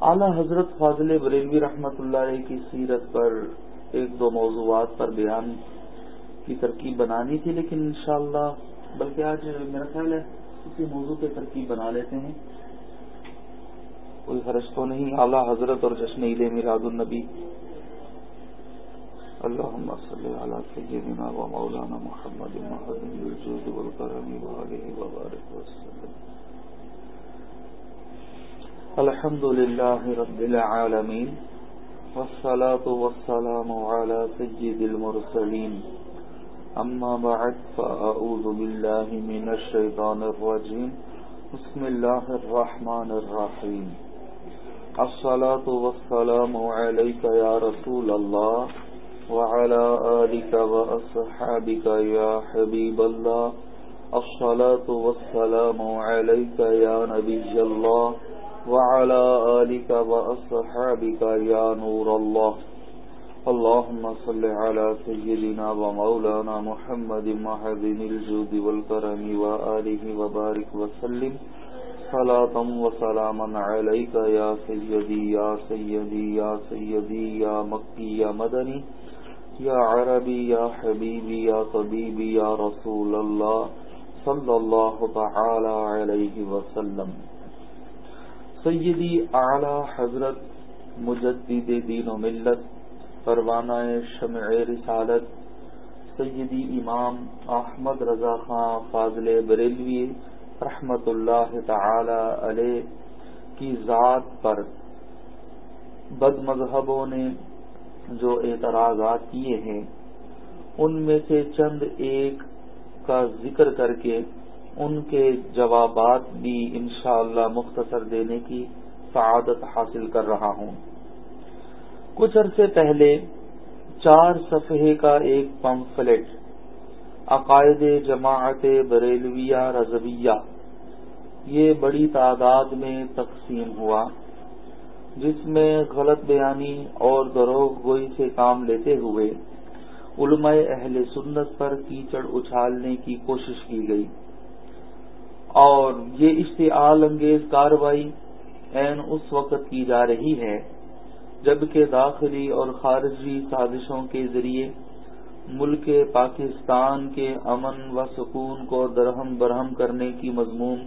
اعلی حضرت فاضل بریلوی رحمۃ اللہ علیہ کی سیرت پر ایک دو موضوعات پر بیان کی ترکیب بنانی تھی، لیکن انشاءاللہ، بلکہ آج میرا خیال ہے، اسی موضوع پہ ترکیب بنا لیتے ہیں۔ کوئی حرج تو نہیں، اعلیٰ حضرت اور جشن عید میراد النبی۔ اللهم صل على سيدنا ومولانا محمد المهدي الجود والكرم وبارك وسلم الحمد لله رب العالمين والصلاة والسلام على سيد المرسلين. أما بعد، فأعوذ بالله من الشيطان الرجيم. بسم الله الرحمن الرحيم. الصلاة والسلام عليك يا رسول الله وعلى آلك وأصحابك يا حبيب الله. الصلاة والسلام عليك يا نبي الله وعلى آلك وأصحابك يا نور الله. اللهم صل على سيدنا ومولانا محمد محذن الجود والكرم وآله وبارك وسلم. صلاة وسلاما عليك يا سيدي يا سيدي يا سيدي، يا مكي، يا مدني. يا عربي، يا حبيبي، يا طبيبي، يا رسول الله. صلى الله تعالى عليه وسلم. سیدی اعلی حضرت مجدد دین و ملت، پروانہ شمع رسالت، سیدی امام احمد رضا خان فاضل بریلوی رحمت اللہ تعالی علیہ کی ذات پر بد مذہبوں نے جو اعتراضات کیے ہیں، ان میں سے چند ایک کا ذکر کر کے ان کے جوابات بھی انشاءاللہ اللہ مختصر دینے کی سعادت حاصل کر رہا ہوں۔ کچھ عرصے پہلے چار صفحے کا ایک پمفلٹ، عقائد جماعت بریلویہ رضویہ، یہ بڑی تعداد میں تقسیم ہوا، جس میں غلط بیانی اور دروغ گوئی سے کام لیتے ہوئے علماء اہل سنت پر کیچڑ اچھالنے کی کوشش کی گئی۔ اور یہ اشتعال انگیز کاروائی این اس وقت کی جا رہی ہے جبکہ داخلی اور خارجی سازشوں کے ذریعے ملک پاکستان کے امن و سکون کو درہم برہم کرنے کی مضمون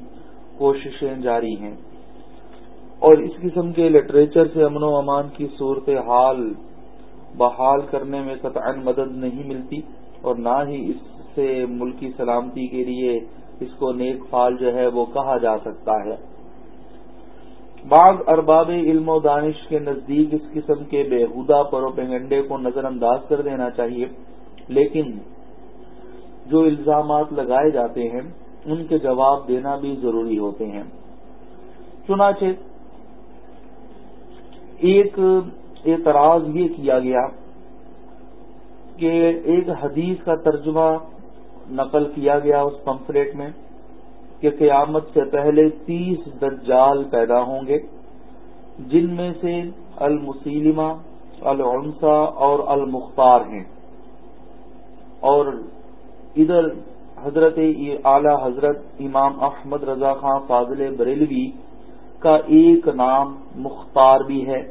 کوششیں جاری ہیں۔ اور اس قسم کے لٹریچر سے امن و امان کی صورت حال بحال کرنے میں قطع مدد نہیں ملتی اور نہ ہی اس سے ملکی سلامتی کے لیے اس کو نیک فال جو ہے وہ کہا جا سکتا ہے۔ بعض ارباب علم و دانش کے نزدیک اس قسم کے بےحدہ پروپیگنڈے کو نظر انداز کر دینا چاہیے، لیکن جو الزامات لگائے جاتے ہیں، ان کے جواب دینا بھی ضروری ہوتے ہیں۔ چنانچہ ایک اعتراض یہ کیا گیا کہ ایک حدیث کا ترجمہ نقل کیا گیا اس پمفلیٹ میں کہ قیامت سے پہلے تیس دجال پیدا ہوں گے، جن میں سے المسلمہ العنسا اور المختار ہیں۔ اور ادھر حضرت اعلی حضرت امام احمد رضا خان فاضل بریلوی کا ایک نام مختار بھی ہے۔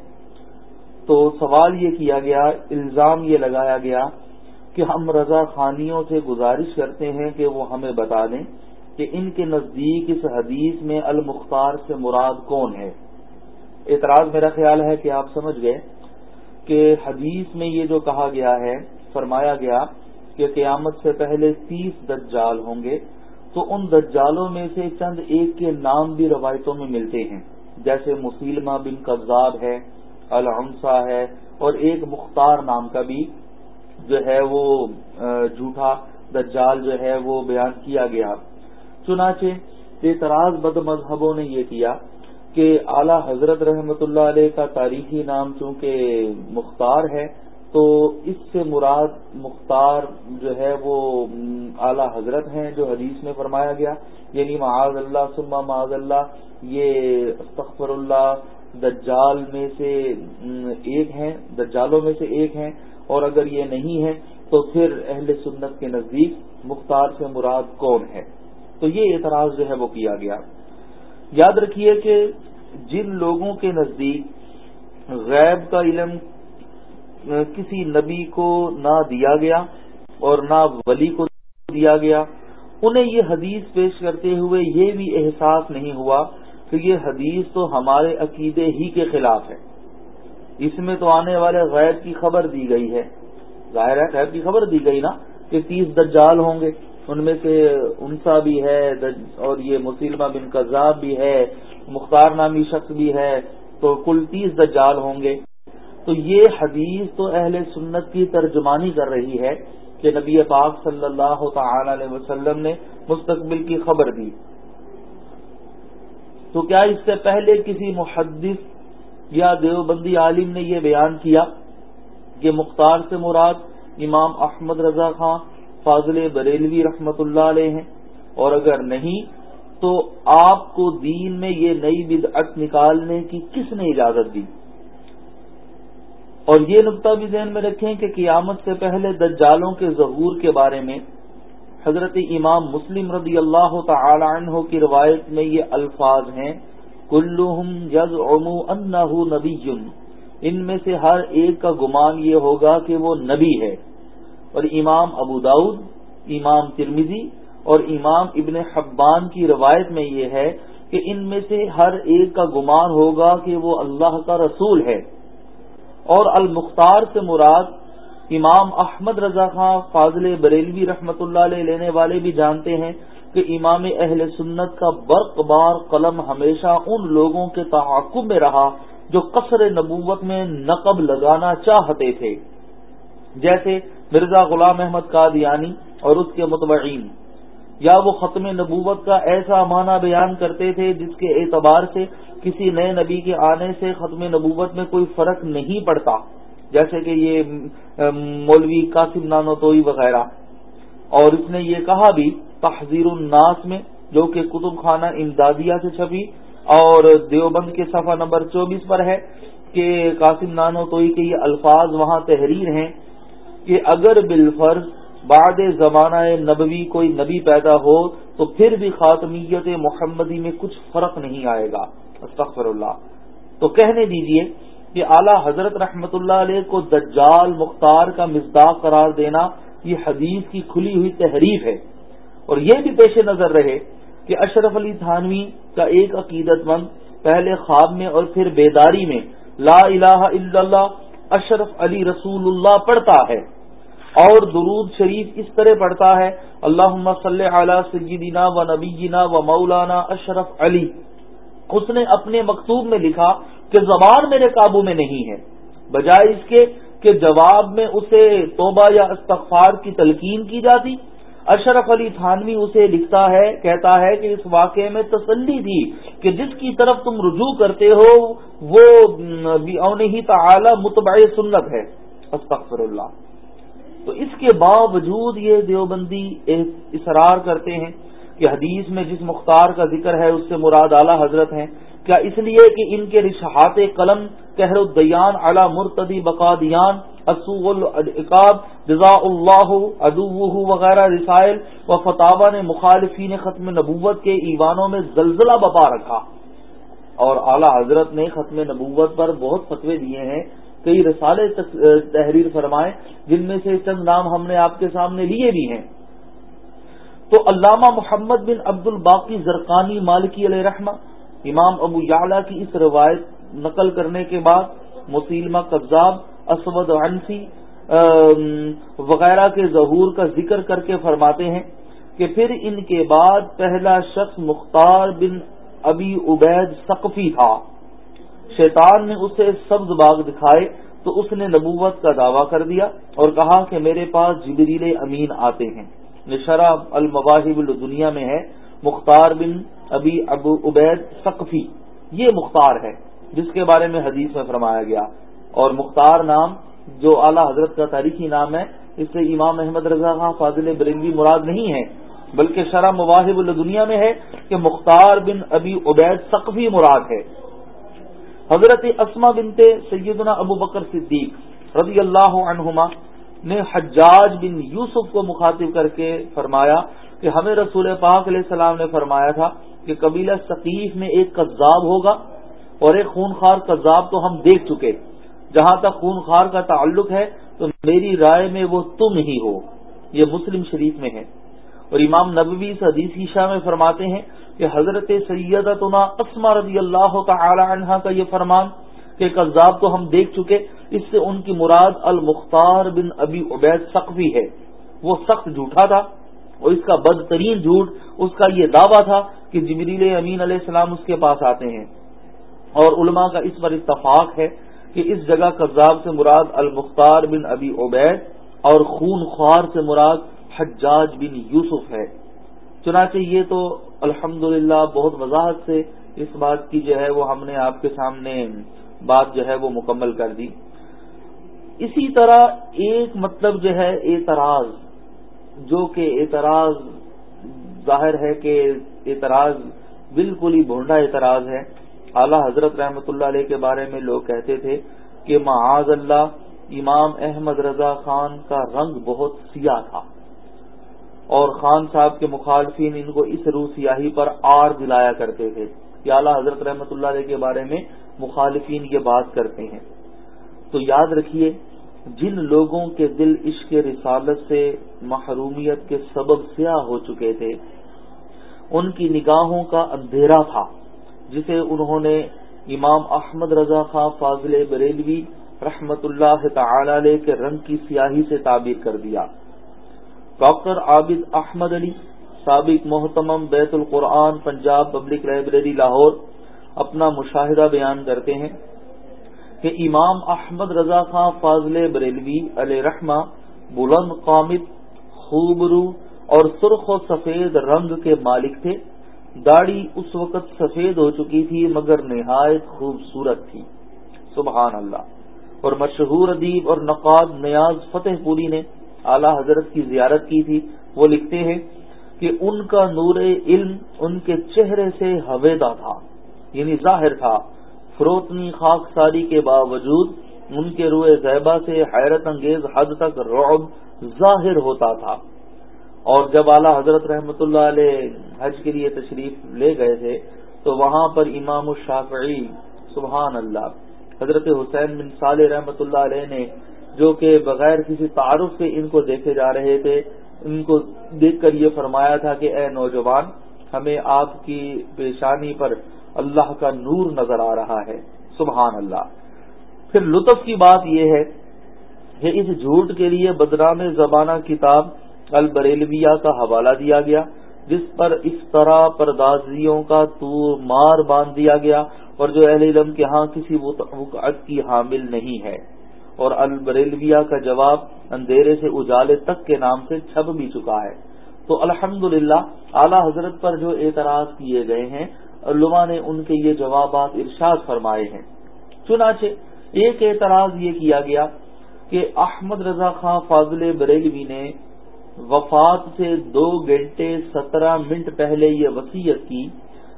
تو سوال یہ کیا گیا، الزام یہ لگایا گیا کہ ہم رضا خانیوں سے گزارش کرتے ہیں کہ وہ ہمیں بتا دیں کہ ان کے نزدیک اس حدیث میں المختار سے مراد کون ہے۔ اعتراض میرا خیال ہے کہ آپ سمجھ گئے کہ حدیث میں یہ جو کہا گیا ہے، فرمایا گیا کہ قیامت سے پہلے تیس دجال ہوں گے، تو ان دجالوں میں سے چند ایک کے نام بھی روایتوں میں ملتے ہیں۔ جیسے مسلمہ بن قزاب ہے الحمسا ہے، اور ایک مختار نام کا بھی۔ جو ہے وہ جھوٹا دجال جو ہے وہ بیان کیا گیا۔ چنانچہ اعتراض بد مذہبوں نے یہ کیا کہ اعلی حضرت رحمت اللہ علیہ کا تاریخی نام چونکہ مختار ہے، تو اس سے مراد مختار جو ہے وہ اعلی حضرت ہیں جو حدیث میں فرمایا گیا۔ یعنی معاذ اللہ سما معاذ اللہ، یہ استغفر اللہ، دجال میں سے ایک ہیں، دجالوں میں سے ایک ہیں۔ اور اگر یہ نہیں ہے تو پھر اہل سنت کے نزدیک مختار سے مراد کون ہے؟ تو یہ اعتراض جو ہے وہ کیا گیا۔ یاد رکھیے کہ جن لوگوں کے نزدیک غیب کا علم کسی نبی کو نہ دیا گیا اور نہ ولی کو دیا گیا، انہیں یہ حدیث پیش کرتے ہوئے یہ بھی احساس نہیں ہوا کہ یہ حدیث تو ہمارے عقیدے ہی کے خلاف ہے۔ اس میں تو آنے والے غیر کی خبر دی گئی ہے۔ ظاہر ہے غیر کی خبر دی گئی نا کہ تیس دجال ہوں گے۔ ان میں سے انسا بھی ہے اور یہ مسلمہ بن کذاب بھی ہے، مختار نامی شخص بھی ہے، تو کل تیس دجال ہوں گے۔ تو یہ حدیث تو اہل سنت کی ترجمانی کر رہی ہے کہ نبی پاک صلی اللہ تعالی علیہ وسلم نے مستقبل کی خبر دی۔ تو کیا اس سے پہلے کسی محدث یا دیوبندی عالم نے یہ بیان کیا کہ مختار سے مراد امام احمد رضا خان، فاضل بریلوی رحمت اللہ علیہ ہیں۔ اور اگر نہیں، تو آپ کو دین میں یہ نئی بدعت نکالنے کی کس نے اجازت دی؟ اور یہ نقطہ بھی ذہن میں رکھیں کہ قیامت سے پہلے دجالوں کے ظہور کے بارے میں حضرت امام مسلم رضی اللہ تعالی عنہ کی روایت میں یہ الفاظ ہیں۔ کلحم یز امو ان نبی۔ ان میں سے ہر ایک کا گمان یہ ہوگا کہ وہ نبی ہے۔ اور امام ابو داود امام ترمیزی اور امام ابن حبان کی روایت میں یہ ہے کہ ان میں سے ہر ایک کا گمان ہوگا کہ وہ اللہ کا رسول ہے۔ اور المختار سے مراد امام احمد رضا خان فاضل بریلوی رحمت اللہ علیہ لینے والے بھی جانتے ہیں۔ کہ امام اہل سنت کا برق بار قلم ہمیشہ ان لوگوں کے تحقب میں رہا جو قصر نبوت میں نقب لگانا چاہتے تھے۔ جیسے مرزا غلام احمد قادیانی اور اس کے متبعین۔ یا وہ ختم نبوت کا ایسا معنی بیان کرتے تھے جس کے اعتبار سے کسی نئے نبی کے آنے سے ختم نبوت میں کوئی فرق نہیں پڑتا، جیسے کہ یہ مولوی قاسم نانو توئی وغیرہ۔ اور اس نے یہ کہا بھی تحزیر الناس میں، جو کہ کتب خانہ امدادیہ سے چھپی اور دیوبند کے صفحہ نمبر چوبیس پر ہے کہ قاسم نانو توئی کے یہ الفاظ وہاں تحریر ہیں کہ اگر بالفرض بعد زمانہ نبوی کوئی نبی پیدا ہو تو پھر بھی خاتمیت محمدی میں کچھ فرق نہیں آئے گا۔ استغفر اللہ۔ تو کہنے دیجیے کہ اعلی حضرت رحمت اللہ علیہ کو دجال مختار کا مزداق قرار دینا یہ حدیث کی کھلی ہوئی تحریف ہے۔ اور یہ بھی پیش نظر رہے کہ اشرف علی تھانوی کا ایک عقیدت مند، پہلے خواب میں اور پھر بیداری میں لا الہ الا اللہ اشرف علی رسول اللہ پڑھتا ہے اور درود شریف اس طرح پڑھتا ہے اللہ صلی علی سیدنا و نبینا و مولانا اشرف علی۔ اس نے اپنے مکتوب میں لکھا کہ زبان میرے قابو میں نہیں ہے، بجائے اس کے کہ جواب میں اسے توبہ یا استغفار کی تلقین کی جاتی۔ اشرف علی تھانوی اسے لکھتا ہے، کہتا ہے کہ اس واقعے میں تسلی تھی کہ جس کی طرف تم رجوع کرتے ہو، وہ ہی تعالی متبع سنت ہے۔ استغفر اللہ۔ تو اس کے باوجود یہ دیوبندی اصرار کرتے ہیں کہ حدیث میں جس مختار کا ذکر ہے، اس سے مراد اعلی حضرت ہیں۔ کیا اس لیے کہ ان کے رشحات قلم کہر الدیان اعلی مرتدی بقادیان العقاب جزا اللہ ادو وغیرہ رسائل، و فتح نے مخالفین ختم نبوت کے ایوانوں میں زلزلہ بپا رکھا۔ اور اعلی حضرت نے ختم نبوت پر بہت فتوے دیے ہیں، کئی رسالے تحریر فرمائے، جن میں سے چند نام ہم نے آپ کے سامنے لیے بھی ہیں۔ تو علامہ محمد بن عبد الباقی زرقانی مالکی علیہ رحمہ، امام ابو یعلا کی اس روایت نقل کرنے کے بعد مسلمہ قبضاب اسود عنسی وغیرہ کے ظہور کا ذکر کر کے فرماتے ہیں کہ پھر ان کے بعد پہلا شخص مختار بن ابی عبید سقفی تھا۔ شیطان نے اسے سبز باغ دکھائے تو اس نے نبوت کا دعویٰ کر دیا اور کہا کہ میرے پاس جبریل امین آتے ہیں۔ نشرا المواہب الدنیا میں ہے۔ مختار بن ابی ابو عبید سقفی یہ مختار ہے، جس کے بارے میں حدیث میں فرمایا گیا۔ اور مختار نام جو اعلی حضرت کا تاریخی نام ہے، اس سے امام احمد رضا خان فاضل برنگی مراد نہیں ہے، بلکہ شرح مواہب الدنیا میں ہے کہ مختار بن ابی عبید سقفی مراد ہے۔ حضرت اسما بنتے سیدنا ابو بکر صدیق رضی اللہ عنہما نے حجاج بن یوسف کو مخاطب کر کے فرمایا کہ ہمیں رسول پاک علیہ السلام نے فرمایا تھا کہ قبیلہ ثقیف میں ایک قذاب ہوگا اور ایک خون خار کذاب تو ہم دیکھ چکے۔ جہاں تک خون خار کا تعلق ہے، تو میری رائے میں وہ تم ہی ہو۔ یہ مسلم شریف میں ہے۔ اور امام نبوی اس حدیث شاہ میں فرماتے ہیں کہ حضرت سیدتنا اسما رضی اللہ تعالی عنہ کا یہ فرمان کہ کذاب تو ہم دیکھ چکے، اس سے ان کی مراد المختار بن ابی عبید سقفی ہے۔ وہ سخت جھوٹا تھا اور اس کا بدترین جھوٹ، اس کا یہ دعویٰ تھا کہ جبریل امین علیہ السلام اس کے پاس آتے ہیں۔ اور علماء کا اس پر اتفاق ہے کہ اس جگہ کذاب سے مراد المختار بن ابی عبید اور خون خوار سے مراد حجاج بن یوسف ہے۔ چنانچہ یہ تو الحمد بہت وضاحت سے اس بات کی جو ہے وہ ہم نے آپ کے سامنے بات جو ہے وہ مکمل کر دی۔ اسی طرح ایک مطلب جو ہے اعتراض، جو کہ اعتراض ظاہر ہے کہ اعتراض بالکل ہی بھونڈا اعتراض ہے۔ اعلی حضرت رحمت اللہ علیہ کے بارے میں لوگ کہتے تھے کہ معاذ اللہ، امام احمد رضا خان کا رنگ بہت سیاہ تھا۔ اور خان صاحب کے مخالفین ان کو اس روح سیاہی پر آر دلایا کرتے تھے کہ اعلیٰ حضرت رحمت اللہ علیہ کے بارے میں مخالفین یہ بات کرتے ہیں۔ تو یاد رکھیے، جن لوگوں کے دل عشق رسالت سے محرومیت کے سبب سیاہ ہو چکے تھے، ان کی نگاہوں کا اندھیرا تھا۔ جسے انہوں نے امام احمد رضا خان فاضل بریلوی رحمت اللہ تعالی علیہ کے رنگ کی سیاہی سے تعبیر کر دیا۔ ڈاکٹر عابد احمد علی، سابق محتمم بیت القرآن، پنجاب پبلک لائبریری، لاہور، اپنا مشاہدہ بیان کرتے ہیں کہ امام احمد رضا خان فاضل بریلوی علیہ رحمہ بلند قامد خوبرو اور سرخ و سفید رنگ کے مالک تھے۔ داڑھی اس وقت سفید ہو چکی تھی، مگر نہایت خوبصورت تھی۔ سبحان اللہ۔ اور مشہور ادیب اور نقاد نیاز فتح پوری نے اعلی حضرت کی زیارت کی تھی۔ وہ لکھتے ہیں کہ ان کا نور علم ان کے چہرے سے حویدہ تھا یعنی ظاہر تھا۔ فروتنی خاک ساری کے باوجود ان کے روئے زیبا سے حیرت انگیز حد تک رعب ظاہر ہوتا تھا۔ اور جب اعلی حضرت رحمت اللہ علیہ حج کے لیے تشریف لے گئے تھے، تو وہاں پر امام الشافعی، سبحان اللہ، حضرت حسین بن صالح رحمت اللہ علیہ نے جو کہ بغیر کسی تعارف سے ان کو دیکھے جا رہے تھے، ان کو دیکھ کر یہ فرمایا تھا کہ اے نوجوان، ہمیں آپ کی پیشانی پر اللہ کا نور نظر آ رہا ہے، سبحان اللہ۔ پھر لطف کی بات یہ ہے کہ اس جھوٹ کے لیے بدرام زبانہ کتاب البریلویہ کا حوالہ دیا گیا، جس پر اس طرح پردازیوں کا تور مار باندھ دیا گیا اور جو اہل علم کے ہاں کسی وقعت کی حامل نہیں ہے۔ اور البریلویہ کا جواب اندھیرے سے اجالے تک کے نام سے چھپ بھی چکا ہے۔ تو الحمد للہ اعلی حضرت پر جو اعتراض کیے گئے ہیں، علماء نے ان کے یہ جوابات ارشاد فرمائے ہیں۔ چنانچہ، ایک اعتراض یہ کیا گیا کہ احمد رضا خان فاضل بریلوی نے وفات سے دو گھنٹے سترہ منٹ پہلے یہ وسیعت کی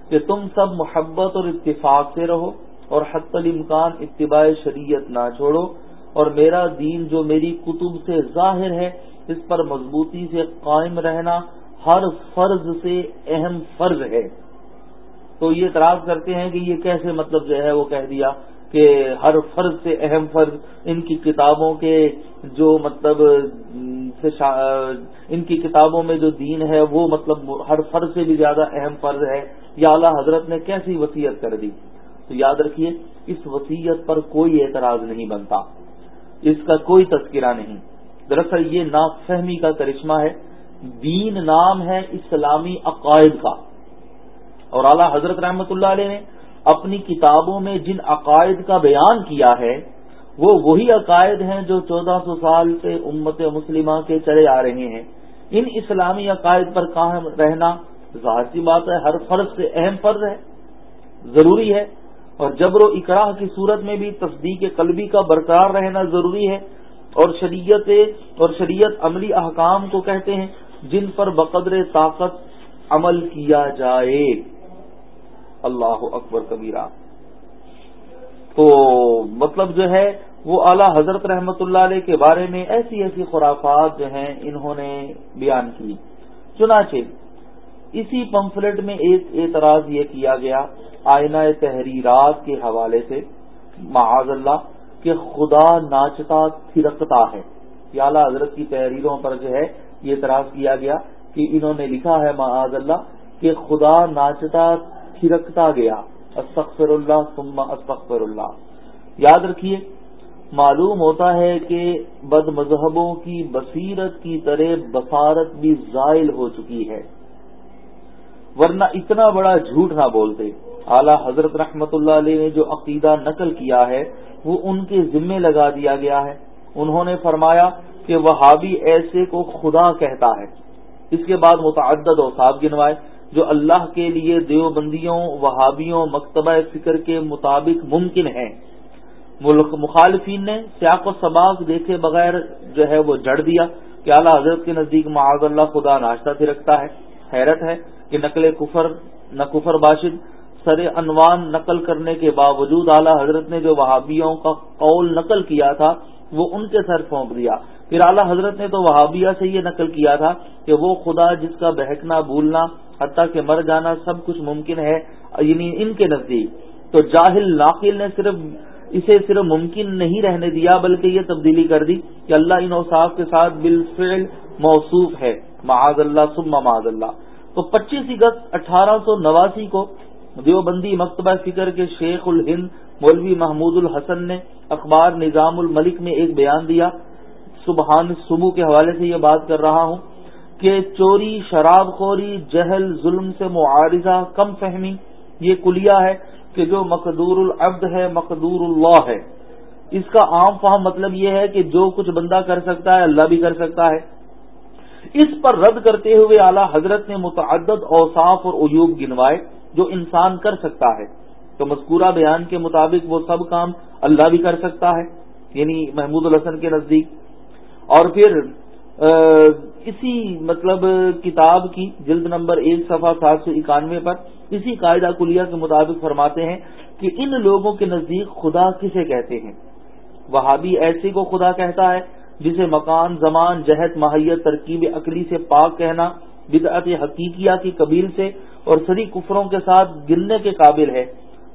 کہ تم سب محبت اور اتفاق سے رہو اور حت الامکان اتباع شریعت نہ چھوڑو اور میرا دین جو میری کتب سے ظاہر ہے، اس پر مضبوطی سے قائم رہنا ہر فرض سے اہم فرض ہے۔ تو یہ اعتراض کرتے ہیں کہ یہ کیسے مطلب جو ہے وہ کہہ دیا۔ کہ ہر فرض سے اہم فرض ان کی کتابوں کے جو مطلب ان کی کتابوں میں جو دین ہے، وہ مطلب ہر فرض سے بھی زیادہ اہم فرض ہے۔ یا اعلی حضرت نے کیسی وسیعت کر دی؟ تو یاد رکھیے، اس وسیعت پر کوئی اعتراض نہیں بنتا۔ اس کا کوئی تذکرہ نہیں۔ دراصل یہ نا فہمی کا کرشمہ ہے۔ دین نام ہے اسلامی عقائد کا۔ اور اعلی حضرت رحمت اللہ علیہ نے اپنی کتابوں میں جن عقائد کا بیان کیا ہے، وہ وہی عقائد ہیں جو چودہ سو سال سے امت مسلمہ کے چلے آ رہے ہیں۔ ان اسلامی عقائد پر قائم رہنا ظاہر سی بات ہے، ہر فرض سے اہم فرض ہے، ضروری ہے۔ اور جبر و اقراہ کی صورت میں بھی تصدیق قلبی کا برقرار رہنا ضروری ہے۔ اور شریعت اور شریعت عملی احکام کو کہتے ہیں، جن پر بقدر طاقت عمل کیا جائے۔ اللہ اکبر کبیرہ۔ تو مطلب جو ہے، وہ اعلی حضرت رحمت اللہ علیہ کے بارے میں ایسی ایسی خرافات جو ہیں انہوں نے بیان کی۔ چنانچہ، اسی پمفلٹ میں ایک اعتراض یہ کیا گیا، آئینہ تحریرات کے حوالے سے، معاذ اللہ، کہ خدا ناچتا تھرکتا ہے۔ یا اعلیٰ حضرت کی تحریروں پر جو ہے، یہ اعتراض کیا گیا کہ انہوں نے لکھا ہے معاذ اللہ کہ خدا ناچتا تھرکتا گیا۔ استغفر اللہ ثم استغفر اللہ یاد رکھیے، معلوم ہوتا ہے کہ بد مذہبوں کی بصیرت کی طرح بصارت بھی زائل ہو چکی ہے۔ ورنہ اتنا بڑا جھوٹ نہ بولتے۔ اعلی حضرت رحمت اللہ علیہ نے جو عقیدہ نقل کیا ہے، وہ ان کے ذمے لگا دیا گیا ہے۔ انہوں نے فرمایا کہ وہابی ایسے کو خدا کہتا ہے۔ اس کے بعد متعدد اوساف گنوائے۔ جو اللہ کے لیے دیوبندیوں، وہابیوں، مکتبہ فکر کے مطابق ممکن ہیں۔ مخالفین نے سیاق و سباق دیکھے بغیر جو ہے وہ جڑ دیا۔ کہ اعلیٰ حضرت کے نزدیک معاذ اللہ خدا ناشتہ تھی رکھتا ہے؟ حیرت ہے کہ نقل کفر، نہ کفر باشد، سر انوان نقل کرنے کے باوجود اعلیٰ حضرت نے جو وہابیوں کا قول نقل کیا تھا، وہ ان کے سر پھونک دیا۔ پھر اعلیٰ حضرت نے تو وہابیہ سے یہ نقل کیا تھا کہ وہ خدا جس کا بہکنا، بھولنا حتیٰ کہ مر جانا سب کچھ ممکن ہے یعنی ان کے نزدیک۔ تو جاہل ناقل نے صرف اسے صرف ممکن نہیں رہنے دیا، بلکہ یہ تبدیلی کر دی کہ اللہ ان اوصاف کے ساتھ بالفعل موصوف ہے۔ معاذ اللہ، ثم معاذ اللہ۔ تو پچیس اگست اٹھارہ سو نواسی کو دیوبندی مکتبہ فکر کے شیخ الہند مولوی محمود الحسن نے اخبار نظام الملک میں ایک بیان دیا۔ سبحان صبح کے حوالے سے یہ بات کر رہا ہوں۔ کہ چوری، شراب خوری، جہل، ظلم سے معارضہ، کم فہمی، یہ کلیا ہے کہ جو مقدور العبد ہے، مقدور اللہ ہے۔ اس کا عام فہم مطلب یہ ہے کہ جو کچھ بندہ کر سکتا ہے، اللہ بھی کر سکتا ہے۔ اس پر رد کرتے ہوئے اعلی حضرت نے متعدد اوصاف اور عیوب گنوائے جو انسان کر سکتا ہے۔ تو مذکورہ بیان کے مطابق وہ سب کام اللہ بھی کر سکتا ہے یعنی محمود الحسن کے نزدیک۔ اور پھر اسی مطلب کتاب کی جلد نمبر ایک صفحہ سات سو اکانوے پر اسی قاعدہ کلیہ کے مطابق فرماتے ہیں کہ ان لوگوں کے نزدیک خدا کسے کہتے ہیں؟ وہابی ایسے کو خدا کہتا ہے جسے مکان، زمان، جہت، ماہیت، ترکیب عقلی سے پاک کہنا، بدعت حقیقیہ کی قبیل سے اور سری کفروں کے ساتھ گرنے کے قابل ہے۔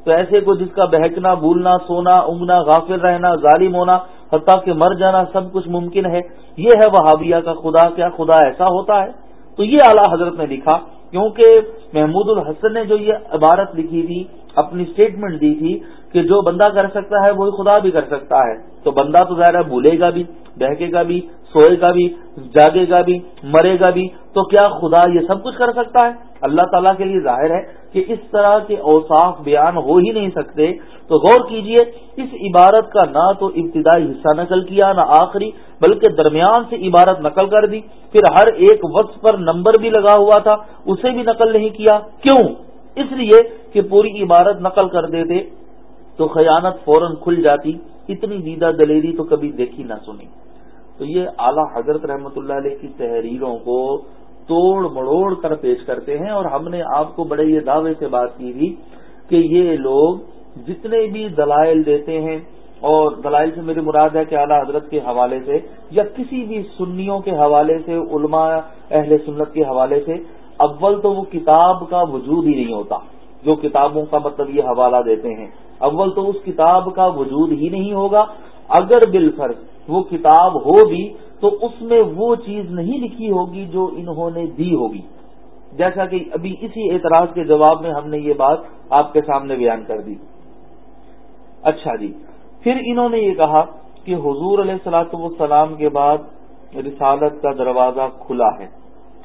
تو ایسے کو جس کا بہکنا، بھولنا، سونا اگنا غافل رہنا، ظالم ہونا حتیٰ کہ مر جانا سب کچھ ممکن ہے۔ یہ ہے وہابیہ کا خدا، کیا خدا ایسا ہوتا ہے؟ تو یہ اعلیٰ حضرت نے لکھا، کیونکہ محمود الحسن نے جو یہ عبارت لکھی تھی، اپنی اسٹیٹمنٹ دی تھی کہ جو بندہ کر سکتا ہے، وہی خدا بھی کر سکتا ہے۔ تو بندہ تو ظاہر بھولے گا بھی، بہکے گا بھی، سوئے گا بھی، جاگے گا بھی، مرے گا بھی۔ تو کیا خدا یہ سب کچھ کر سکتا ہے؟ اللہ تعالیٰ کے لیے ظاہر ہے کہ اس طرح کے اوصاف بیان ہو ہی نہیں سکتے، تو غور کیجیے، اس عبارت کا نہ تو ابتدائی حصہ نقل کیا، نہ آخری، بلکہ درمیان سے عبارت نقل کر دی۔ پھر ہر ایک وقت پر نمبر بھی لگا ہوا تھا، اسے بھی نقل نہیں کیا۔ کیوں؟ اس لیے کہ پوری عبارت نقل کر دیتے تو خیانت فوراً کھل جاتی، اتنی دیدہ دلیری تو کبھی دیکھی نہ سنی۔ تو یہ اعلی حضرت رحمت اللہ علیہ کی تحریروں کو توڑ مڑوڑ کر پیش کرتے ہیں اور ہم نے آپ کو بڑے یہ دعوے سے بات کی تھی کہ یہ لوگ جتنے بھی دلائل دیتے ہیں اور دلائل سے میری مراد ہے کہ اعلیٰ حضرت کے حوالے سے یا کسی بھی سنیوں کے حوالے سے، علماء اہل سنت کے حوالے سے، اول تو وہ کتاب کا وجود ہی نہیں ہوتا، جو کتابوں کا مطلب یہ حوالہ دیتے ہیں۔ اول تو اس کتاب کا وجود ہی نہیں ہوگا۔ اگر بالفرض وہ کتاب ہو بھی تو اس میں وہ چیز نہیں لکھی ہوگی جو انہوں نے دی ہوگی۔ جیسا کہ ابھی اسی اعتراض کے جواب میں ہم نے یہ بات آپ کے سامنے بیان کر دی۔ اچھا جی پھر انہوں نے یہ کہا کہ حضور علیہ السلاۃ والسلام کے بعد رسالت کا دروازہ کھلا ہے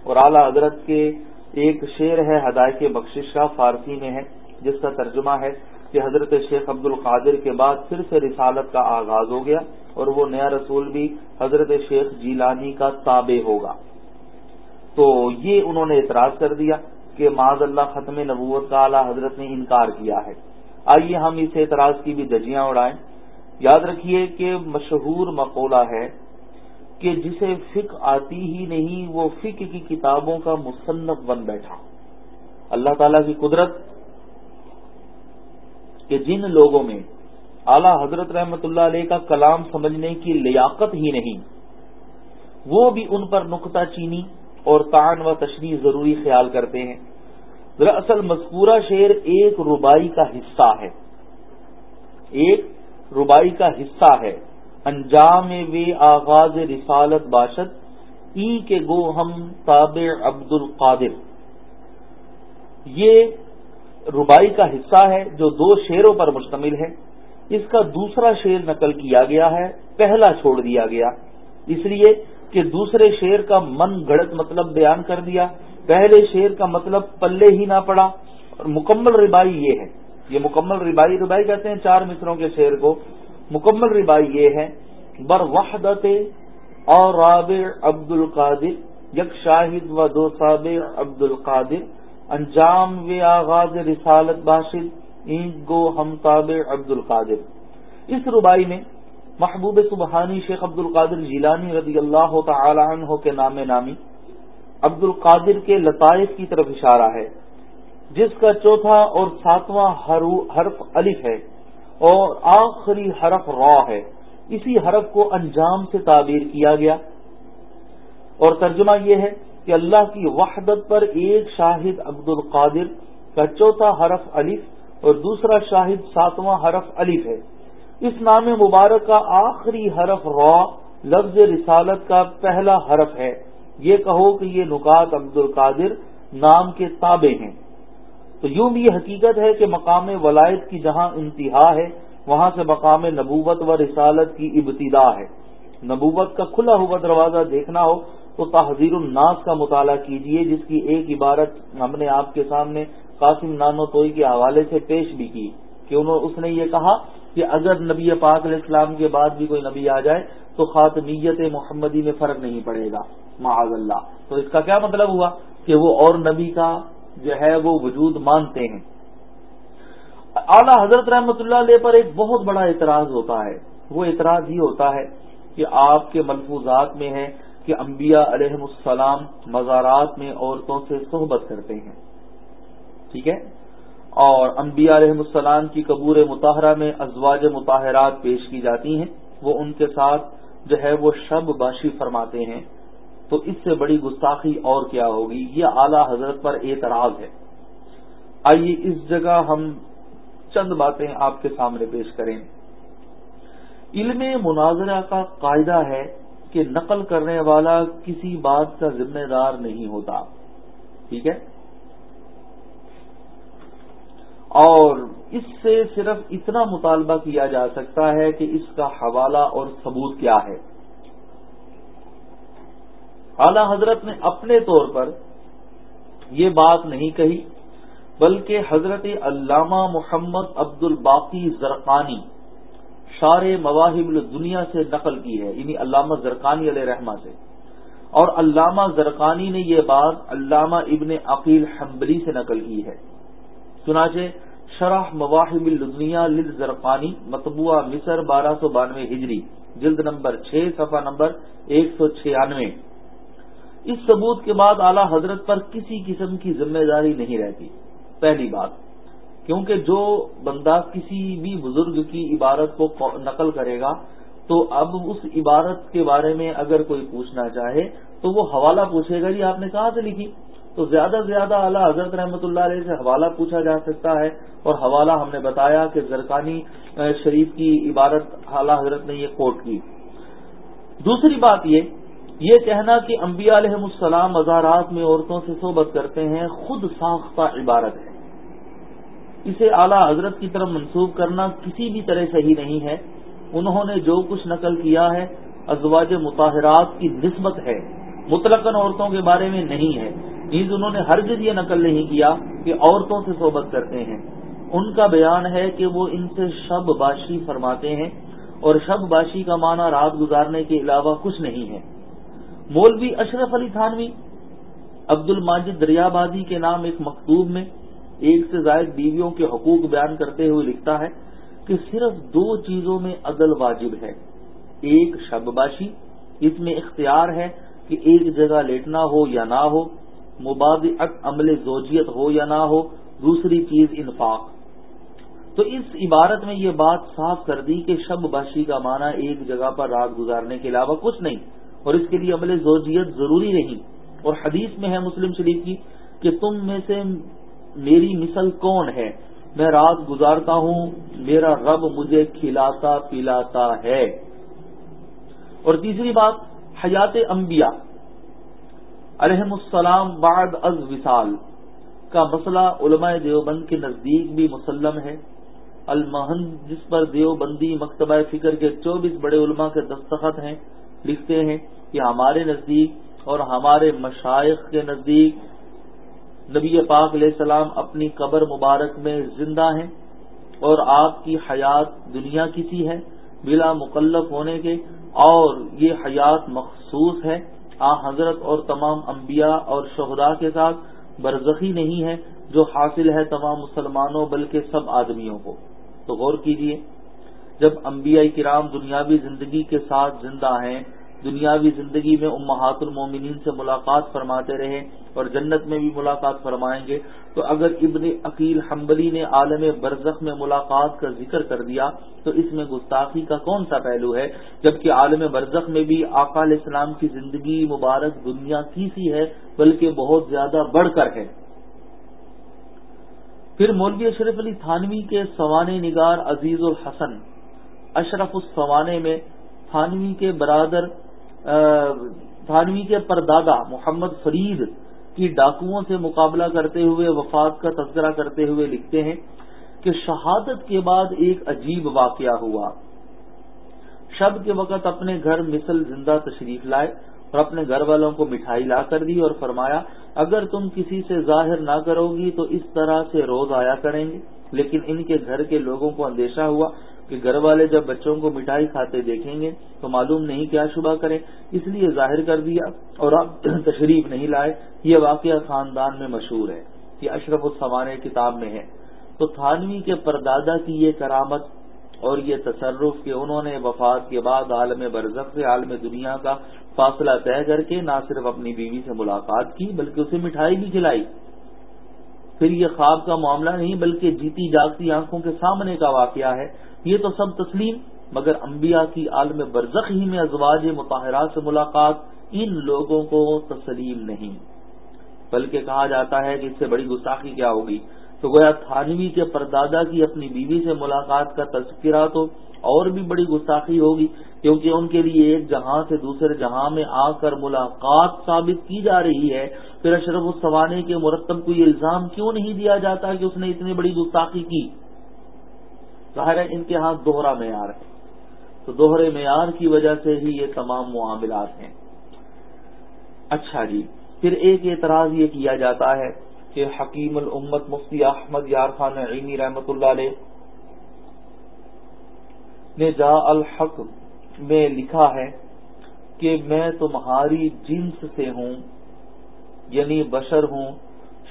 اور اعلی حضرت کے ایک شعر ہے، ہدایت بخشش کا، فارسی میں ہے، جس کا ترجمہ ہے۔ کہ حضرت شیخ عبد القادر کے بعد پھر سے رسالت کا آغاز ہو گیا اور وہ نیا رسول بھی حضرت شیخ جیلانی کا تابع ہوگا۔ تو یہ انہوں نے اعتراض کر دیا کہ معذ اللہ ختم نبوت کا اعلی حضرت نے انکار کیا ہے۔ آئیے ہم اس اعتراض کی بھی دجیاں اڑائیں۔ یاد رکھیے کہ مشہور مقولہ ہے کہ جسے فک آتی ہی نہیں، وہ فک کی کتابوں کا مصنف بن بیٹھا۔ اللہ تعالی کی قدرت کہ جن لوگوں میں اعلی حضرت رحمت اللہ علیہ کا کلام سمجھنے کی لیاقت ہی نہیں، وہ بھی ان پر نقطہ چینی اور تان و تشریح ضروری خیال کرتے ہیں۔ دراصل مذکورہ شعر ایک ربائی کا حصہ ہے۔ ایک ربائی کا حصہ ہے۔ انجام وے آغاز رسالت باشد۔ ای کے گو ہم تابع عبد القادر یہ ربائی کا حصہ ہے جو دو شعروں پر مشتمل ہے۔ اس کا دوسرا شعر نقل کیا گیا ہے، پہلا چھوڑ دیا گیا۔ اس لیے کہ دوسرے شعر کا من گڑت مطلب بیان کر دیا۔ پہلے شعر کا مطلب پلے ہی نہ پڑا۔ اور مکمل ربائی یہ ہے۔ یہ مکمل ربائی ربائی کہتے ہیں چار مصروں کے شعر کو۔ مکمل ربائی یہ ہے، بر وحدت اور رابع عبد القادر یک شاہد و دو صاب عبد القادر انجام و آغاز رسالت باشد اینٹ گو ہم تابع عبد القادر اس ربائی میں محبوب سبحانی شیخ عبد القادر جیلانی رضی اللہ تعالی عنہ کے نام نامی عبد القادر کے لطائف کی طرف اشارہ ہے، جس کا چوتھا اور ساتواں حرف الف ہے اور آخری حرف را ہے۔ اسی حرف کو انجام سے تعبیر کیا گیا۔ اور ترجمہ یہ ہے کہ اللہ کی وحدت پر ایک شاہد عبد القادر کا چوتھا حرف الف اور دوسرا شاہد ساتواں حرف الف ہے۔ اس نام مبارک کا آخری حرف را لفظ رسالت کا پہلا حرف ہے۔ یہ کہو کہ یہ نکات عبد القادر نام کے تابع ہیں۔ تو یوں بھی یہ حقیقت ہے کہ مقام ولائد کی جہاں انتہا ہے، وہاں سے مقام نبوت و رسالت کی ابتدا ہے۔ نبوت کا کھلا ہوا دروازہ دیکھنا ہو تو تحذیر الناس کا مطالعہ کیجیے، جس کی ایک عبارت ہم نے آپ کے سامنے قاسم نانو توئی کے حوالے سے پیش بھی کی۔ کہ اس نے یہ کہا کہ اگر نبی پاک علیہ السلام کے بعد بھی کوئی نبی آ جائے، تو خاتمیت محمدی میں فرق نہیں پڑے گا۔ معاذ اللہ۔ تو اس کا کیا مطلب ہوا؟ کہ وہ اور نبی کا جو ہے وہ وجود مانتے ہیں۔ اعلی حضرت رحمۃ اللہ علیہ پر ایک بہت بڑا اعتراض ہوتا ہے۔ وہ اعتراض ہی ہوتا ہے کہ آپ کے ملفوظات میں ہے کہ انبیاء علیہ السلام مزارات میں عورتوں سے صحبت کرتے ہیں۔ ٹھیک ہے؟ اور انبیاء علیہ السلام کی قبور مطالعہ میں ازواج مطالعات پیش کی جاتی ہیں۔ وہ ان کے ساتھ جو ہے وہ شب باشی فرماتے ہیں۔ تو اس سے بڑی گستاخی اور کیا ہوگی؟ یہ اعلی حضرت پر اعتراض ہے۔ آئیے اس جگہ ہم چند باتیں آپ کے سامنے پیش کریں۔ علم مناظرہ کا قاعدہ ہے کہ نقل کرنے والا کسی بات کا ذمہ دار نہیں ہوتا۔ ٹھیک ہے؟ اور اس سے صرف اتنا مطالبہ کیا جا سکتا ہے کہ اس کا حوالہ اور ثبوت کیا ہے۔ اعلی حضرت نے اپنے طور پر یہ بات نہیں کہی، بلکہ حضرت علامہ محمد عبد الباقی زرقانی شار مواہب دنیا سے نقل کی ہے یعنی علامہ زرقانی علیہ رحمہ سے۔ اور علامہ زرقانی نے یہ بات علامہ ابن عقیل حنبلی سے نقل کی ہے۔ چنانچہ شرح مواہب الدنیا لد زرقانی مطبوعہ مصر، بارہ سو بانوے ہجری، جلد نمبر چھ، صفحہ نمبر ایک سو چھیانوے۔ اس ثبوت کے بعد اعلی حضرت پر کسی قسم کی ذمہ داری نہیں رہتی۔ پہلی بات۔ کیونکہ جو بندہ کسی بھی بزرگ کی عبارت کو نقل کرے گا، تو اب اس عبارت کے بارے میں اگر کوئی پوچھنا چاہے، تو وہ حوالہ پوچھے گا جی آپ نے کہاں سے لکھی؟ تو زیادہ سے زیادہ اعلیٰ حضرت رحمۃ اللہ علیہ سے حوالہ پوچھا جا سکتا ہے، اور حوالہ ہم نے بتایا کہ زرکانی شریف کی عبارت اعلیٰ حضرت نے یہ کوٹ کی۔ دوسری بات یہ یہ کہنا کہ انبیاء علیہ السلام مزارات میں عورتوں سے صحبت کرتے ہیں، خود ساختہ عبارت ہے۔ اسے اعلیٰ حضرت کی طرف منسوخ کرنا کسی بھی طرح صحیح نہیں ہے۔ انہوں نے جو کچھ نقل کیا ہے، ازواج مطالعات کی نسبت ہے۔ مطلقاً عورتوں کے بارے میں نہیں ہے۔ نیز انہوں نے ہر یہ نقل نہیں کیا کہ عورتوں سے صحبت کرتے ہیں۔ ان کا بیان ہے کہ وہ ان سے شب باشی فرماتے ہیں۔ اور شب باشی کا معنی رات گزارنے کے علاوہ کچھ نہیں ہے۔ مولوی اشرف علی تھانوی عبد الماجد دریابادی کے نام ایک مکتوب میں ایک سے زائد بیویوں کے حقوق بیان کرتے ہوئے لکھتا ہے کہ صرف دو چیزوں میں عدل واجب ہے۔ ایک شب باشی اس میں اختیار ہے کہ ایک جگہ لیٹنا ہو یا نہ ہو مباد عمل زوجیت ہو یا نہ ہو، دوسری چیز انفاق۔ تو اس عبارت میں یہ بات صاف کر دی کہ شب باشی کا معنی ایک جگہ پر رات گزارنے کے علاوہ کچھ نہیں، اور اس کے لیے عمل زوجیت ضروری نہیں۔ اور حدیث میں ہے مسلم شریف کی کہ تم میں سے میری مثل کون ہے؟ میں رات گزارتا ہوں، میرا رب مجھے کھلاتا پلاتا ہے۔ اور تیسری بات، حیات انبیاء، علیہم السلام بعد از وصال کا مسئلہ علماء دیوبند کے نزدیک بھی مسلم ہے۔ المہن جس پر دیوبندی مکتبہ فکر کے چوبیس بڑے علماء کے دستخط ہیں، لکھتے ہیں کہ ہمارے نزدیک اور ہمارے مشائق کے نزدیک نبی پاک علیہ السلام اپنی قبر مبارک میں زندہ ہیں اور آپ کی حیات دنیا کی سی ہے، بلا مکلف ہونے کے، اور یہ حیات مخصوص ہے۔ آ، حضرت اور تمام انبیاء اور شہداء کے ساتھ برزخی نہیں ہے جو حاصل ہے تمام مسلمانوں، بلکہ سب آدمیوں کو۔ تو غور کیجیے، جب انبیاء کرام دنیاوی زندگی کے ساتھ زندہ ہیں دنیاوی زندگی میں امہات المومنین سے ملاقات فرماتے رہے اور جنت میں بھی ملاقات فرمائیں گے۔ تو اگر ابن عقیل حنبلی نے عالم برزخ میں ملاقات کا ذکر کر دیا، تو اس میں گستاخی کا کون سا پہلو ہے؟ جبکہ عالم برزخ میں بھی آقا علیہ السلام کی زندگی مبارک دنیا کی سی ہے، بلکہ بہت زیادہ بڑھ کر ہے۔ پھر مولوی اشرف علی تھانوی کے سوانے نگار عزیز الحسن، اشرف السوانے میں تھانوی کے برادر تھانوی کے پردادا محمد فرید کی ڈاکوؤں سے مقابلہ کرتے ہوئے، وفات کا تذکرہ کرتے ہوئے لکھتے ہیں کہ شہادت کے بعد ایک عجیب واقعہ ہوا۔ شب کے وقت اپنے گھر مثل زندہ تشریف لائے اور اپنے گھر والوں کو مٹھائی لا کر دی اور فرمایا، اگر تم کسی سے ظاہر نہ کرو گی تو اس طرح سے روز آیا کریں گے۔ لیکن ان کے گھر کے لوگوں کو اندیشہ ہوا کہ گھر والے جب بچوں کو مٹھائی کھاتے دیکھیں گے تو معلوم نہیں کیا شبہ کریں۔ اس لیے ظاہر کر دیا اور اب تشریف نہیں لائے۔ یہ واقعہ خاندان میں مشہور ہے۔ یہ اشرف السمان کتاب میں ہے۔ تو تھانوی کے پردادا کی یہ کرامت اور یہ تصرف کہ انہوں نے وفات کے بعد عالم برزخ سے عالم دنیا کا فاصلہ طے کر کے نہ صرف اپنی بیوی سے ملاقات کی بلکہ اسے مٹھائی بھی کھلائی۔ پھر یہ خواب کا معاملہ نہیں بلکہ جیتی جاگتی آنکھوں کے سامنے کا واقعہ ہے۔ یہ تو سب تسلیم، مگر انبیاء کی عالم برزخ ہی میں ازواج مطالعات سے ملاقات ان لوگوں کو تسلیم نہیں۔ بلکہ کہا جاتا ہے کہ اس سے بڑی گستاخی کیا ہوگی؟ تو گویا تھانوی کے پردادا کی اپنی بیوی سے ملاقات کا تذکرہ تو اور بھی بڑی گستاخی ہوگی، کیونکہ ان کے لیے ایک جہاں سے دوسرے جہاں میں آ کر ملاقات ثابت کی جا رہی ہے۔ پھر اشرف السوانے کے مرتب کو یہ الزام کیوں نہیں دیا جاتا کہ اس نے اتنی بڑی گستاخی کی؟ ظاہر ہے ان کے ہاتھ دوہرا معیار ہے۔ تو دوہرے معیار کی وجہ سے ہی یہ تمام معاملات ہیں۔ اچھا جی پھر ایک اعتراض یہ کیا جاتا ہے کہ حکیم الامت مفتی احمد یار خان عینی رحمت اللہ علیہ نے جا الحق میں لکھا ہے کہ میں تمہاری جنس سے ہوں یعنی بشر ہوں،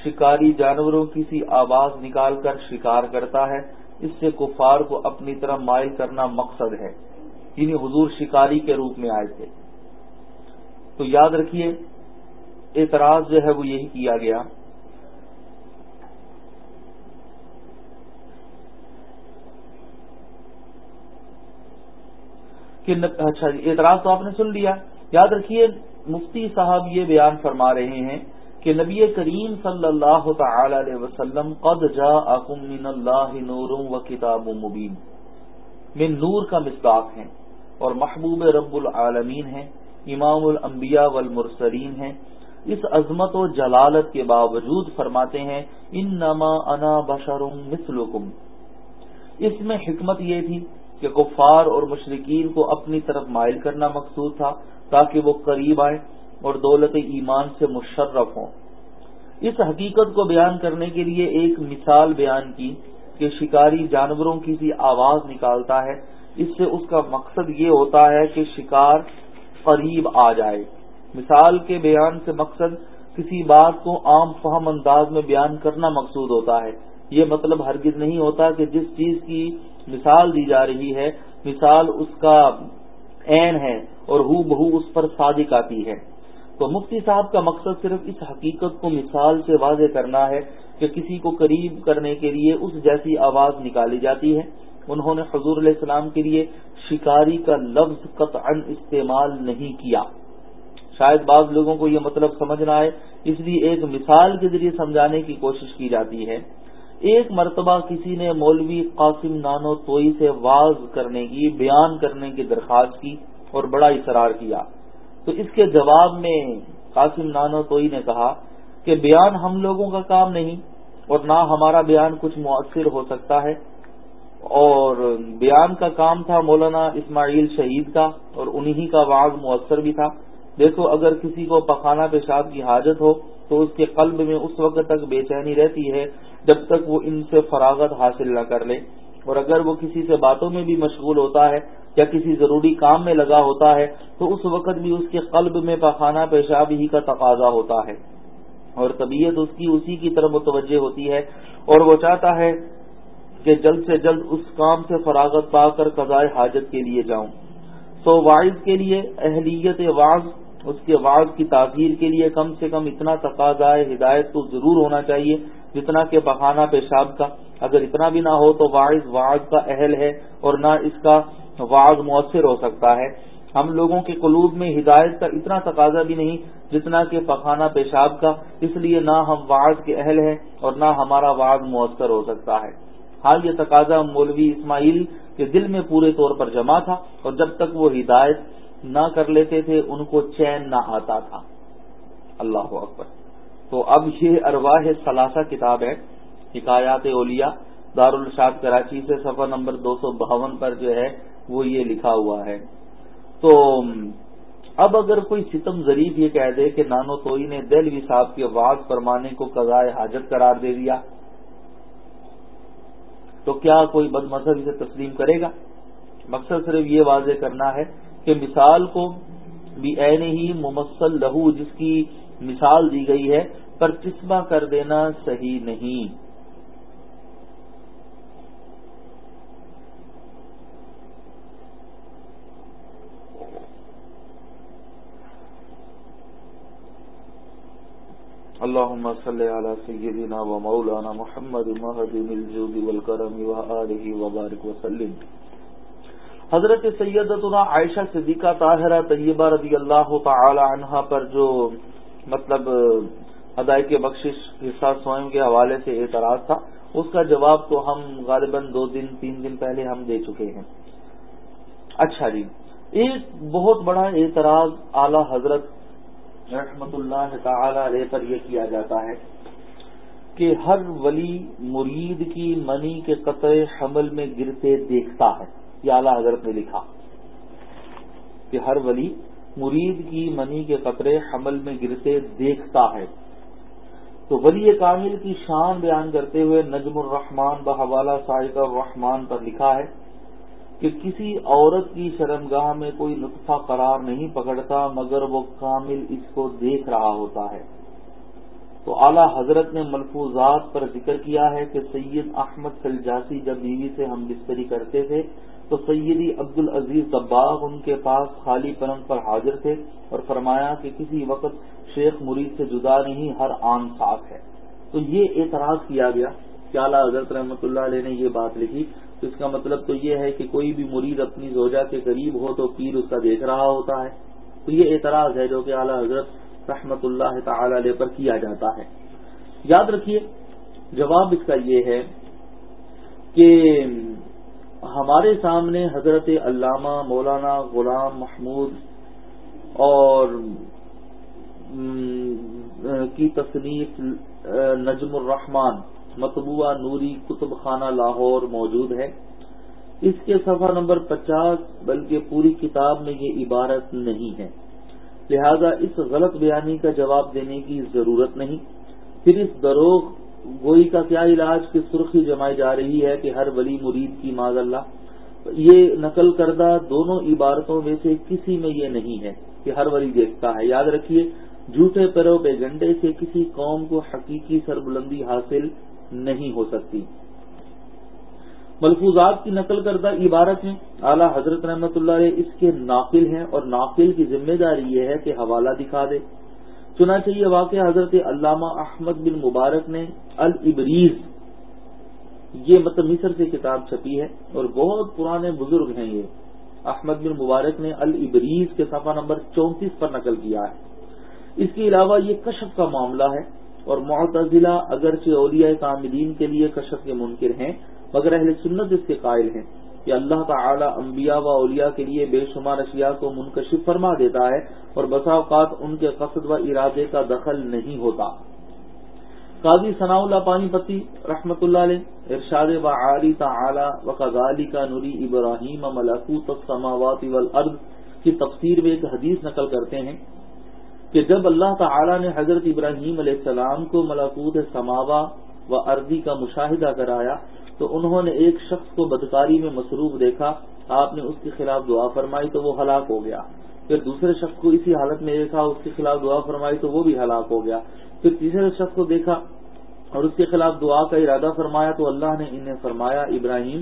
شکاری جانوروں کی سی آواز نکال کر شکار کرتا ہے۔ اس سے کفار کو اپنی طرح مائل کرنا مقصد ہے۔ یعنی حضور شکاری کے روپ میں آئے تھے۔ تو یاد رکھیے، اعتراض جو ہے وہ یہی کیا گیا۔ کہ اچھا جی، اعتراض تو آپ نے سن لیا۔ یاد رکھیے، مفتی صاحب یہ بیان فرما رہے ہیں کہ نبی کریم صلی اللہ تعالی علیہ وسلم قد من اللہ نور و کتاب مبین میں نور کا مصداق ہیں اور محبوب رب العالمین ہیں، امام الانبیاء والمرسلین ہیں۔ اس عظمت و جلالت کے باوجود فرماتے ہیں ان نما انا بشر مثلکم۔ اس میں حکمت یہ تھی کہ کفار اور مشرقین کو اپنی طرف مائل کرنا مقصود تھا تاکہ وہ قریب آئے اور دولت ایمان سے مشرف ہوں۔ اس حقیقت کو بیان کرنے کے لیے ایک مثال بیان کی کہ شکاری جانوروں کی سی آواز نکالتا ہے۔ اس سے اس کا مقصد یہ ہوتا ہے کہ شکار قریب آ جائے۔ مثال کے بیان سے مقصد کسی بات کو عام فہم انداز میں بیان کرنا مقصود ہوتا ہے۔ یہ مطلب ہرگز نہیں ہوتا کہ جس چیز کی مثال دی جا رہی ہے، مثال اس کا عین ہے اور ہو بہو اس پر صادق آتی ہے۔ تو مفتی صاحب کا مقصد صرف اس حقیقت کو مثال سے واضح کرنا ہے کہ کسی کو قریب کرنے کے لیے اس جیسی آواز نکالی جاتی ہے۔ انہوں نے حضور علیہ السلام کے لیے شکاری کا لفظ قطعا استعمال نہیں کیا۔ شاید بعض لوگوں کو یہ مطلب سمجھ نہ آئے، اس لیے ایک مثال کے ذریعے سمجھانے کی کوشش کی جاتی ہے۔ ایک مرتبہ کسی نے مولوی قاسم نانو توئی سے واز کرنے کی، بیان کرنے کی درخواست کی اور بڑا اصرار کیا۔ تو اس کے جواب میں قاسم نانو توئی نے کہا کہ بیان ہم لوگوں کا کام نہیں اور نہ ہمارا بیان کچھ مؤثر ہو سکتا ہے۔ اور بیان کا کام تھا مولانا اسماعیل شہید کا اور انہی کا واز مؤثر بھی تھا۔ دیکھو، اگر کسی کو پخانہ پیشاب کی حاجت ہو تو اس کے قلب میں اس وقت تک بے چینی رہتی ہے جب تک وہ ان سے فراغت حاصل نہ کر لے۔ اور اگر وہ کسی سے باتوں میں بھی مشغول ہوتا ہے یا کسی ضروری کام میں لگا ہوتا ہے، تو اس وقت بھی اس کے قلب میں پخانہ پیشاب ہی کا تقاضا ہوتا ہے۔ اور طبیعت اس کی اسی کی طرف متوجہ ہوتی ہے۔ اور وہ چاہتا ہے کہ جلد سے جلد اس کام سے فراغت پا کر قضائے حاجت کے لیے جاؤں۔ سو واعظ کے لیے، اہلیت واض اس کے واض کی تاخیر کے لیے کم سے کم اتنا تقاضا، ہدایت تو ضرور ہونا چاہیے جتنا کہ بخانہ پیشاب کا۔ اگر اتنا بھی نہ ہو تو واعظ واعظ کا اہل ہے اور نہ اس کا واعظ مؤثر ہو سکتا ہے۔ ہم لوگوں کے قلوب میں ہدایت کا اتنا تقاضا بھی نہیں جتنا کہ پخانہ پیشاب کا۔ اس لیے نہ ہم واعظ کے اہل ہیں اور نہ ہمارا واعظ مؤثر ہو سکتا ہے۔ حال یہ تقاضا مولوی اسماعیل کے دل میں پورے طور پر جمع تھا اور جب تک وہ ہدایت نہ کر لیتے تھے، ان کو چین نہ آتا تھا۔ اللہ اکبر۔ تو اب یہ ارواح ثلاثہ کتاب ہے۔ حکایات اولیاء دارالشاد کراچی سے سفر نمبر دو سو باون پر جو ہے وہ یہ لکھا ہوا ہے۔ تو، اب اگر کوئی ستم ظریف یہ کہہ دے کہ نانو توئی نے دہلوی صاحب کے واض فرمانے کو قضائے حاجت قرار دے دیا، تو کیا کوئی بد مذہب اسے تسلیم کرے گا؟ مقصد صرف یہ واضح کرنا ہے کہ مثال کو بھی عین ہی ممثل لہو جس کی مثال دی گئی ہے، پر چسمہ کر دینا صحیح نہیں۔ اللهم صل على سيدنا ومولانا محمد مهدم الجود والكرم وآله وبارك وسلم. حضرت سیدتنا عائشہ صدیقہ طاہرہ طیبہ رضی اللہ تعالی عنہ پر جو مطلب ادائی کے بخشش حصہ سوئم کے حوالے سے اعتراض تھا، اس کا جواب تو ہم غالباً دو دن، تین دن پہلے ہم دے چکے ہیں۔ اچھا جی ایک بہت بڑا اعتراض اعلی حضرت رحمت اللہ تعالی علیہ پر یہ کیا جاتا ہے کہ ہر ولی مرید کی منی کے قطع حمل میں گرتے دیکھتا ہے، یہ اعلیٰ حضرت نے لکھا۔ کہ ہر ولی مرید کی منی کے قطرے حمل میں گرتے دیکھتا ہے۔ تو ولی کامل کی شان بیان کرتے ہوئے نجم الرحمان بحوالہ سائق الرحمان پر لکھا ہے۔ کہ کسی عورت کی شرمگاہ میں کوئی نطفہ قرار نہیں پکڑتا، مگر وہ کامل اس کو دیکھ رہا ہوتا ہے۔ تو اعلی حضرت نے ملفوظات پر ذکر کیا ہے کہ سید احمد سلجاسی جب بیوی سے ہم بستری کرتے تھے، تو سیدی عبد العزیز دباغ ان کے پاس خالی پرنگ پر حاضر تھے اور فرمایا کہ کسی وقت شیخ مرید سے جدا نہیں، ہر آن صاف ہے۔ تو یہ اعتراض کیا گیا۔ کہ اعلیٰ حضرت رحمۃ اللہ علیہ نے یہ بات لکھی؟ تو اس کا مطلب تو یہ ہے کہ کوئی بھی مرید اپنی زوجہ کے قریب ہو تو پیر اس کا دیکھ رہا ہوتا ہے۔ تو یہ اعتراض ہے جو کہ اعلیٰ حضرت رحمت اللہ تعالی علیہ پر کیا جاتا ہے۔ یاد رکھیے، جواب اس کا یہ ہے کہ ہمارے سامنے حضرت علامہ مولانا غلام محمود اور کی تصنیف نجم الرحمان مطبوعہ نوری کتب خانہ لاہور موجود ہے۔ اس کے صفحہ نمبر پچاس، بلکہ پوری کتاب میں یہ عبارت نہیں ہے۔ لہذا اس غلط بیانی کا جواب دینے کی ضرورت نہیں۔ پھر اس دروغ، گوئی کا کیا علاج کی سرخی جمائی جا رہی ہے کہ ہر ولی مرید کی ماض اللہ؟ یہ نقل کردہ دونوں عبارتوں میں سے کسی میں یہ نہیں ہے کہ ہر ولی دیکھتا ہے۔ یاد رکھیے، جھوٹے پیرو بے گنڈے سے کسی قوم کو حقیقی سربلندی حاصل نہیں ہو سکتی۔ ملفوظات کی نقل کردہ عبارت میں اعلیٰ حضرت رحمت اللہ علیہ اس کے ناقل ہیں اور ناقل کی ذمہ داری یہ ہے کہ حوالہ دکھا دے۔ چنانچہ یہ واقعہ حضرت علامہ احمد بن مبارک نے البریز یہ مطلب مصر سے کتاب چھپی ہے اور بہت پرانے بزرگ ہیں یہ۔ احمد بن مبارک نے البریز کے صفحہ نمبر چونتیس پر نقل کیا ہے۔ اس کے علاوہ یہ کشف کا معاملہ ہے۔ اور معتزلہ اگرچہ اولیاء کامدین کے لیے کشف کے منکر ہیں، مگر اہل سنت اس کے قائل ہیں کہ اللہ تعالی انبیاء و اولیاء کے لیے بے شمار اشیاء کو منکشف فرما دیتا ہے اور بسا اوقات ان کے قصد و ارادے کا دخل نہیں ہوتا۔ قاضی ثناء اللہ پانی پتی رحمت اللہ علیہ، ارشاد و علی تعالی و قزالی کا نوری ابراہیم ملکوت السماوات والارض کی تفسیر میں ایک حدیث نقل کرتے ہیں۔ کہ جب اللہ تعالی نے حضرت ابراہیم علیہ السلام کو ملاقوت سماوا و عرضی کا مشاہدہ کرایا تو انہوں نے ایک شخص کو بدکاری میں مصروف دیکھا، آپ نے اس کے خلاف دعا فرمائی تو وہ ہلاک ہو گیا۔ پھر دوسرے شخص کو اسی حالت میں دیکھا اس کے خلاف دعا فرمائی تو وہ بھی ہلاک ہو گیا۔ پھر تیسرے شخص کو دیکھا اور اس کے خلاف دعا کا ارادہ فرمایا تو اللہ نے انہیں فرمایا، ابراہیم،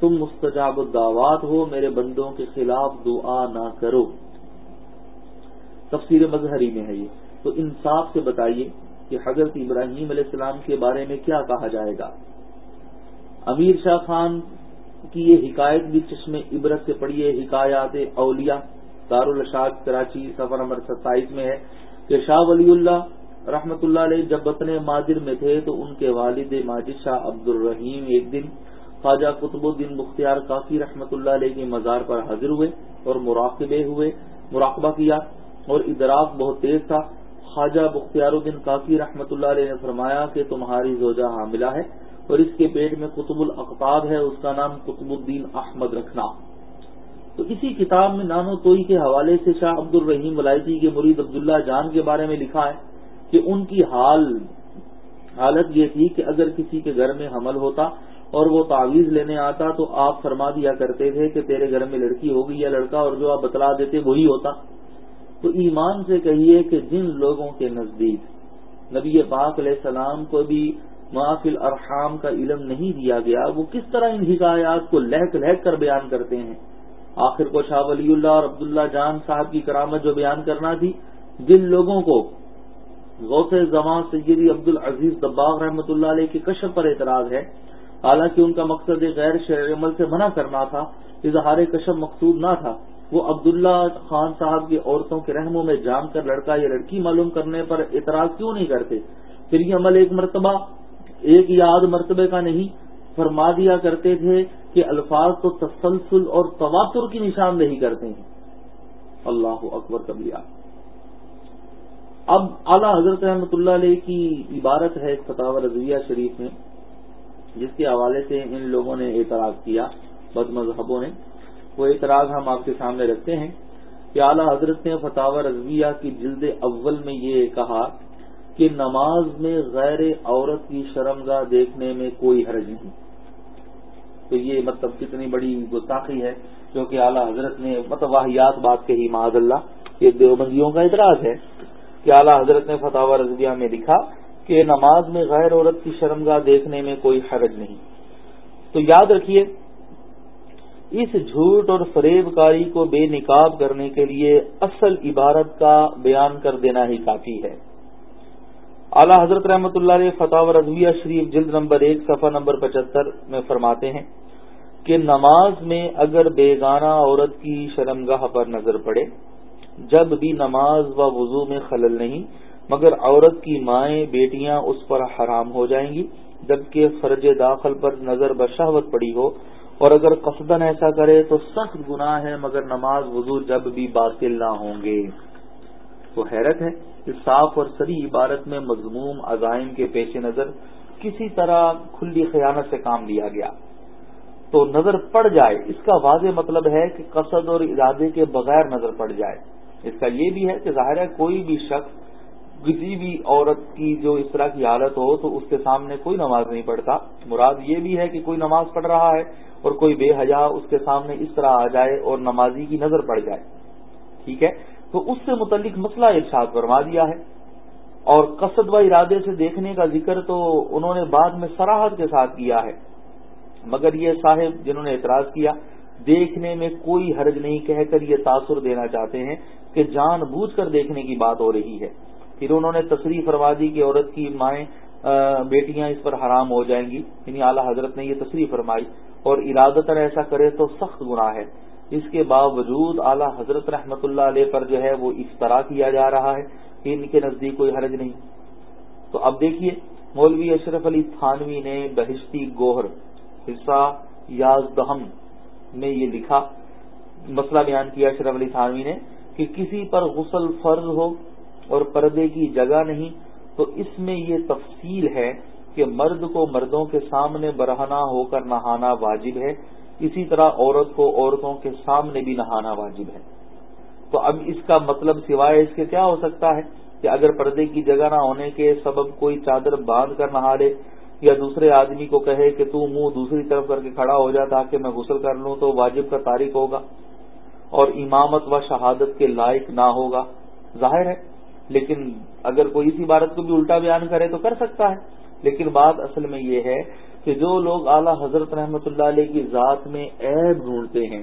تم مستجاب الدعوات ہو، میرے بندوں کے خلاف دعا نہ کرو۔ تفسیر مظہری میں ہے یہ۔ تو انصاف سے بتائیے کہ حضرت ابراہیم علیہ السلام کے بارے میں کیا کہا جائے گا۔ امیر شاہ خان کی یہ حکایت بھی چشم عبرت سے پڑھیے حکایات اولیاء دارالشاد کراچی سفر نمبر ستائیس میں ہے کہ شاہ ولی اللہ رحمت اللہ علیہ جب وطن ماجر میں تھے تو ان کے والد ماجد شاہ عبد الرحیم ایک دن خواجہ قطب الدین مختار کافی رحمت اللہ علیہ کے مزار پر حاضر ہوئے اور مراقبے ہوئے، مراقبہ کیا۔ اور ادراک بہت تیز تھا۔ خواجہ بختیار الدین کافی رحمت اللہ علیہ نے فرمایا کہ تمہاری زوجہ حاملہ ہے اور اس کے پیٹ میں قطب الاقتاب ہے، اس کا نام قطب الدین احمد رکھنا۔ تو اسی کتاب میں نانو توئی کے حوالے سے شاہ عبد الرحیم ولائتی کے مرید عبداللہ جان کے بارے میں لکھا ہے کہ ان کی حال، حالت یہ تھی کہ اگر کسی کے گھر میں حمل ہوتا اور وہ تعویذ لینے آتا تو آپ فرما دیا کرتے تھے کہ تیرے گھر میں لڑکی ہوگی یا لڑکا اور جو آپ بتلا دیتے وہی ہوتا۔ تو ایمان سے کہیے کہ جن لوگوں کے نزدیک نبی پاک علیہ السلام کو بھی معافل ارحام کا علم نہیں دیا گیا، وہ کس طرح ان حکایات کو لہک لہک کر بیان کرتے ہیں؟ آخر کو شاہ ولی اللہ اور عبداللہ جان صاحب کی کرامت جو بیان کرنا تھی، جن لوگوں کو غوث زمان سیدی عبد العزیز دباغ رحمۃ اللہ علیہ کے کشف پر اعتراض ہے، حالانکہ ان کا مقصد غیر شہر عمل سے منع کرنا تھا، اظہار کشف مقصود نہ تھا۔ وہ عبداللہ خان صاحب کی عورتوں کے رحموں میں جام کر لڑکا یا لڑکی معلوم کرنے پر اعتراض کیوں نہیں کرتے؟ پھر یہ عمل ایک مرتبہ، ایک یاد مرتبے کا نہیں، فرما دیا کرتے تھے کہ الفاظ تو تسلسل اور تواتر کی نشاندہی کرتے ہیں۔ اللہ اکبر کبیا اب اعلی حضرت رحمۃ اللہ علیہ کی عبارت ہے فتح رضویہ شریف میں، جس کے حوالے سے ان لوگوں نے اعتراض کیا، بد مذہبوں نے۔ وہ اعتراض ہم آپ کے سامنے رکھتے ہیں کہ اعلی حضرت نے فتح رضویہ کی جلد اول میں یہ کہا کہ نماز میں غیر عورت کی شرمگاہ دیکھنے میں کوئی حرج نہیں۔ تو یہ مطلب کتنی بڑی گستاخی ہے جو کہ اعلیٰ حضرت نے مطلب واحیات بات کہی معذ اللہ، یہ دیوبندیوں کا اعتراض ہے کہ اعلیٰ حضرت نے فتح رضویہ میں لکھا کہ نماز میں غیر عورت کی شرمگاہ دیکھنے میں کوئی حرج نہیں۔ تو یاد رکھیے اس جھوٹ اور فریب کاری کو بے نقاب کرنے کے لیے اصل عبارت کا بیان کر دینا ہی کافی ہے۔ اعلی حضرت رحمۃ اللہ علیہ فتح رضویہ شریف جلد نمبر ایک، صفحہ نمبر پچہتر میں فرماتے ہیں کہ نماز میں اگر بیگانہ عورت کی شرمگاہ پر نظر پڑے، جب بھی نماز و وضو میں خلل نہیں، مگر عورت کی مائیں، بیٹیاں اس پر حرام ہو جائیں گی، جبکہ فرج داخل پر نظر بشہوت پڑی ہو اور اگر قصدن ایسا کرے تو سخت گناہ ہے، مگر نماز وضو جب بھی باطل نہ ہوں گے۔ تو حیرت ہے کہ صاف اور سری عبارت میں مضموم عزائم کے پیش نظر کسی طرح کھلی خیانت سے کام لیا گیا۔ تو نظر پڑ جائے، اس کا واضح مطلب ہے کہ قصد اور ارادے کے بغیر نظر پڑ جائے۔ اس کا یہ بھی ہے کہ ظاہر ہے کوئی بھی شخص، کسی بھی عورت کی جو اس طرح کی حالت ہو تو اس کے سامنے کوئی نماز نہیں پڑھتا۔ مراد یہ بھی ہے کہ کوئی نماز پڑھ رہا ہے اور کوئی بے حیا اس کے سامنے اس طرح آ جائے اور نمازی کی نظر پڑ جائے۔ ٹھیک ہے؟ تو اس سے متعلق مسئلہ ارشاد فرما دیا ہے۔ اور قصد و ارادے سے دیکھنے کا ذکر تو انہوں نے بعد میں سراہد کے ساتھ کیا ہے۔ مگر یہ صاحب جنہوں نے اعتراض کیا، دیکھنے میں کوئی حرج نہیں، کہہ کر یہ تاثر دینا چاہتے ہیں کہ جان بوجھ کر دیکھنے کی بات ہو رہی ہے۔ پھر انہوں نے تصریح فرما دی کہ عورت کی مائیں بیٹیاں اس پر حرام ہو جائیں گی۔ یعنی اعلیٰ حضرت نے یہ تصریح فرمائی۔ اور ارادتر ایسا کرے تو سخت گناہ ہے۔ اس کے باوجود اعلی حضرت رحمت اللہ علیہ پر جو ہے وہ اس طرح کیا جا رہا ہے ان کے نزدیک کوئی حرج نہیں۔ تو اب دیکھیے، مولوی اشرف علی تھانوی نے بہشتی گوہر، حصہ یازدہم میں یہ لکھا، مسئلہ بیان کیا اشرف علی تھانوی نے کہ کسی پر غسل فرض ہو اور پردے کی جگہ نہیں، تو اس میں یہ تفصیل ہے کہ مرد کو مردوں کے سامنے برہنا ہو کر نہانا واجب ہے، اسی طرح عورت کو عورتوں کے سامنے بھی نہانا واجب ہے۔ تو اب اس کا مطلب سوائے اس کے کیا ہو سکتا ہے کہ اگر پردے کی جگہ نہ ہونے کے سبب کوئی چادر باندھ کر نہا لے یا دوسرے آدمی کو کہے کہ تو منہ دوسری طرف کر کے کھڑا ہو جا تاکہ میں غسل کر لوں تو واجب کا تاریخ ہوگا۔ اور امامت و شہادت کے لائق نہ ہوگا۔ ظاہر ہے، لیکن اگر کوئی اس عبارت کو بھی الٹا بیان کرے تو کر سکتا ہے۔ لیکن بات اصل میں یہ ہے کہ جو لوگ اعلی حضرت رحمت اللہ علیہ کی ذات میں عیب ڈھونڈتے ہیں،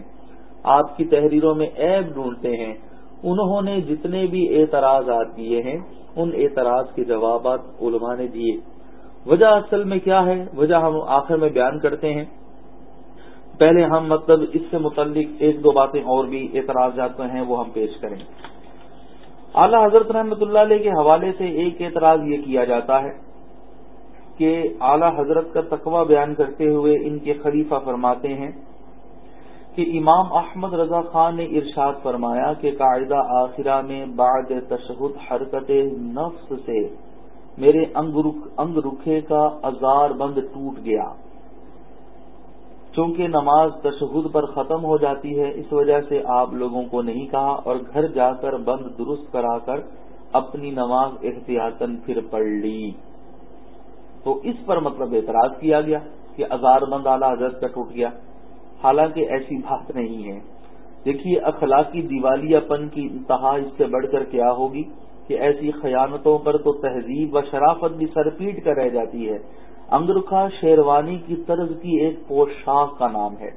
آپ کی تحریروں میں عیب ڈھونڈتے ہیں، انہوں نے جتنے بھی اعتراضات دیے ہیں، ان اعتراض کے جوابات علماء نے دیے۔ وجہ اصل میں کیا ہے؟ وجہ ہم آخر میں بیان کرتے ہیں۔ پہلے ہم مطلب اس سے متعلق ایک دو باتیں اور بھی اعتراضات ہیں، وہ ہم پیش کریں۔ اعلی حضرت رحمت اللہ علیہ کے حوالے سے ایک اعتراض یہ کیا جاتا ہے۔ کہ اعلی حضرت کا تقوی بیان کرتے ہوئے ان کے خلیفہ فرماتے ہیں کہ امام احمد رضا خان نے ارشاد فرمایا کہ قاعدہ آخرہ میں بعد تشہد حرکت نفس سے میرے انگ رکھے کا ازار بند ٹوٹ گیا۔ چونکہ نماز تشہد پر ختم ہو جاتی ہے، اس وجہ سے آپ لوگوں کو نہیں کہا اور گھر جا کر بند درست کرا کر اپنی نماز احتیاطن پھر پڑھ لی۔ تو اس پر مطلب اعتراض کیا گیا کہ ازار بند اعلی حضرت کا ٹوٹ گیا۔ حالانکہ ایسی بات نہیں ہے۔ دیکھیے، اخلاقی دیوالیہ پن کی انتہا اس سے بڑھ کر کیا ہوگی کہ ایسی خیانتوں پر تو تہذیب و شرافت بھی سر پیٹ کر رہ جاتی ہے۔ انگرکھا شیروانی کی طرز کی ایک پوشاک کا نام ہے۔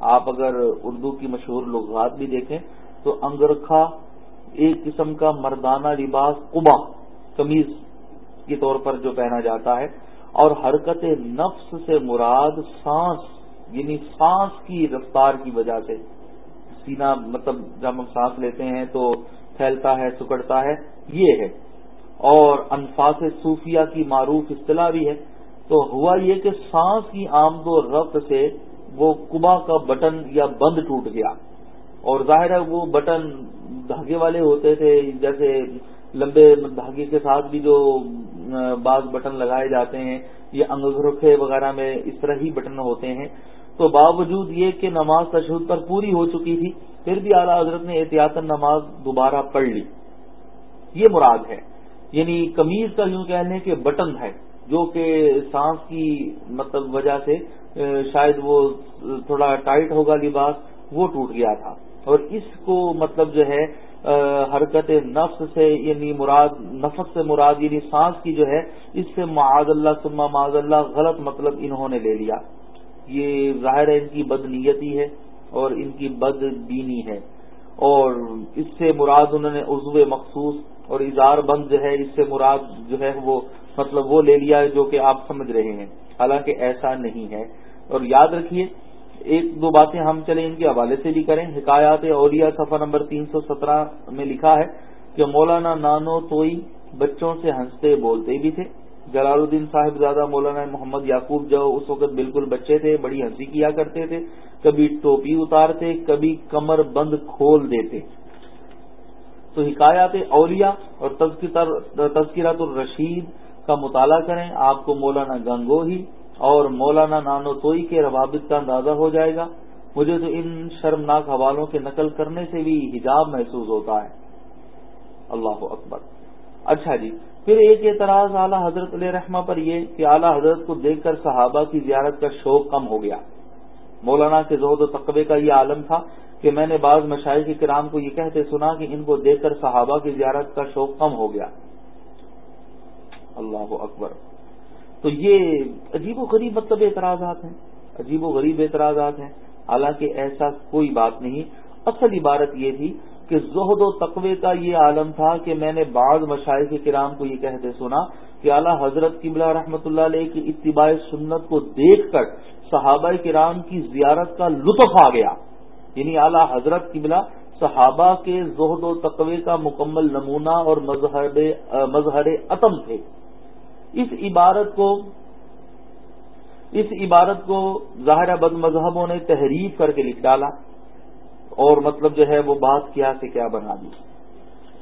آپ اگر اردو کی مشہور لغات بھی دیکھیں تو انگرکھا ایک قسم کا مردانہ لباس قبا، قمیض کے طور پر جو پہنا جاتا ہے، اور حرکت نفس سے مراد سانس یعنی سانس کی رفتار کی وجہ سے۔ سینا مطلب جب ہم سانس لیتے ہیں تو پھیلتا ہے، سکڑتا ہے، یہ ہے۔ اور انفاس صوفیہ کی معروف اصطلاح بھی ہے۔ تو ہوا یہ کہ سانس کی آمد و رفت سے وہ کبا کا بٹن یا بند ٹوٹ گیا۔ اور ظاہر ہے وہ بٹن دھاگے والے ہوتے تھے، جیسے لمبے دھاگے کے ساتھ بھی جو بعض بٹن لگائے جاتے ہیں یہ انگرکھے وغیرہ میں اس طرح ہی بٹن ہوتے ہیں، تو باوجود یہ کہ نماز تشہد پر پوری ہو چکی تھی، پھر بھی اعلیٰ حضرت نے احتیاط نماز دوبارہ پڑھ لی۔ یہ مراد ہے۔ یعنی کمیز کا یوں کہہ لیں کہ بٹن ہے، جو کہ سانس کی مطلب وجہ سے شاید وہ تھوڑا ٹائٹ ہوگا لباس، وہ ٹوٹ گیا تھا۔ اور اس کو مطلب جو ہے حرکت نفس سے یعنی مراد، نفس سے مراد یعنی سانس کی جو ہے، اس سے معاذ اللہ سما معاذ اللہ غلط مطلب انہوں نے لے لیا۔ یہ ظاہر ہے ان کی بد نیتی ہے اور ان کی بد بینی ہے۔ اور اس سے مراد انہوں نے عضو مخصوص اور اظہار بند جو ہے، اس سے مراد جو ہے، وہ مطلب وہ لے لیا جو کہ آپ سمجھ رہے ہیں۔ حالانکہ ایسا نہیں ہے۔ اور یاد رکھیے ایک دو باتیں ہم چلے ان کے حوالے سے بھی کریں۔ حکایات اولیاء صفحہ نمبر تین سو سترہ میں لکھا ہے کہ مولانا نانو توئی بچوں سے ہنستے بولتے بھی تھے۔ جلال الدین صاحب زادہ مولانا محمد یعقوب جو اس وقت بالکل بچے تھے، بڑی ہنسی کیا کرتے تھے۔ کبھی ٹوپی اتارتے، کبھی کمر بند کھول دیتے۔ تو حکایات اولیاء اور تذکرات الرشید کا مطالعہ کریں۔ آپ کو مولانا گنگوہی اور مولانا نانو توئی کے روابط کا اندازہ ہو جائے گا۔ مجھے تو ان شرمناک حوالوں کے نقل کرنے سے بھی حجاب محسوس ہوتا ہے۔ اللہ اکبر۔ اچھا جی پھر ایک اعتراض اعلیٰ حضرت علیہ رحمہ پر یہ کہ اعلیٰ حضرت کو دیکھ کر صحابہ کی زیارت کا شوق کم ہو گیا۔ مولانا کے زہد و تقوی کا یہ عالم تھا کہ میں نے بعض مشاہد کے کرام کو یہ کہتے سنا کہ ان کو دیکھ کر صحابہ کی زیارت کا شوق کم ہو گیا۔ اللہ اکبر۔ تو یہ عجیب و غریب مطلب اعتراضات ہیں، عجیب و غریب اعتراضات ہیں۔ حالانکہ ایسا کوئی بات نہیں۔ اصل عبارت یہ تھی کہ زہد و تقوی کا یہ عالم تھا کہ میں نے بعض مشاہد کے کرام کو یہ کہتے سنا کہ اعلیٰ حضرت قبلہ رحمۃ اللہ علیہ کی اتباع سنت کو دیکھ کر صحابہ کرام کی زیارت کا لطف آ گیا۔ یعنی اعلیٰ حضرت قبلہ صحابہ کے زہد و تقوی کا مکمل نمونہ اور مظہر مظہر عتم تھے۔ اس عبارت کو اس عبارت کو ظاہر بد مذہبوں نے تحریف کر کے لکھ ڈالا اور مطلب جو ہے وہ بات کیا سے کیا بنا دی۔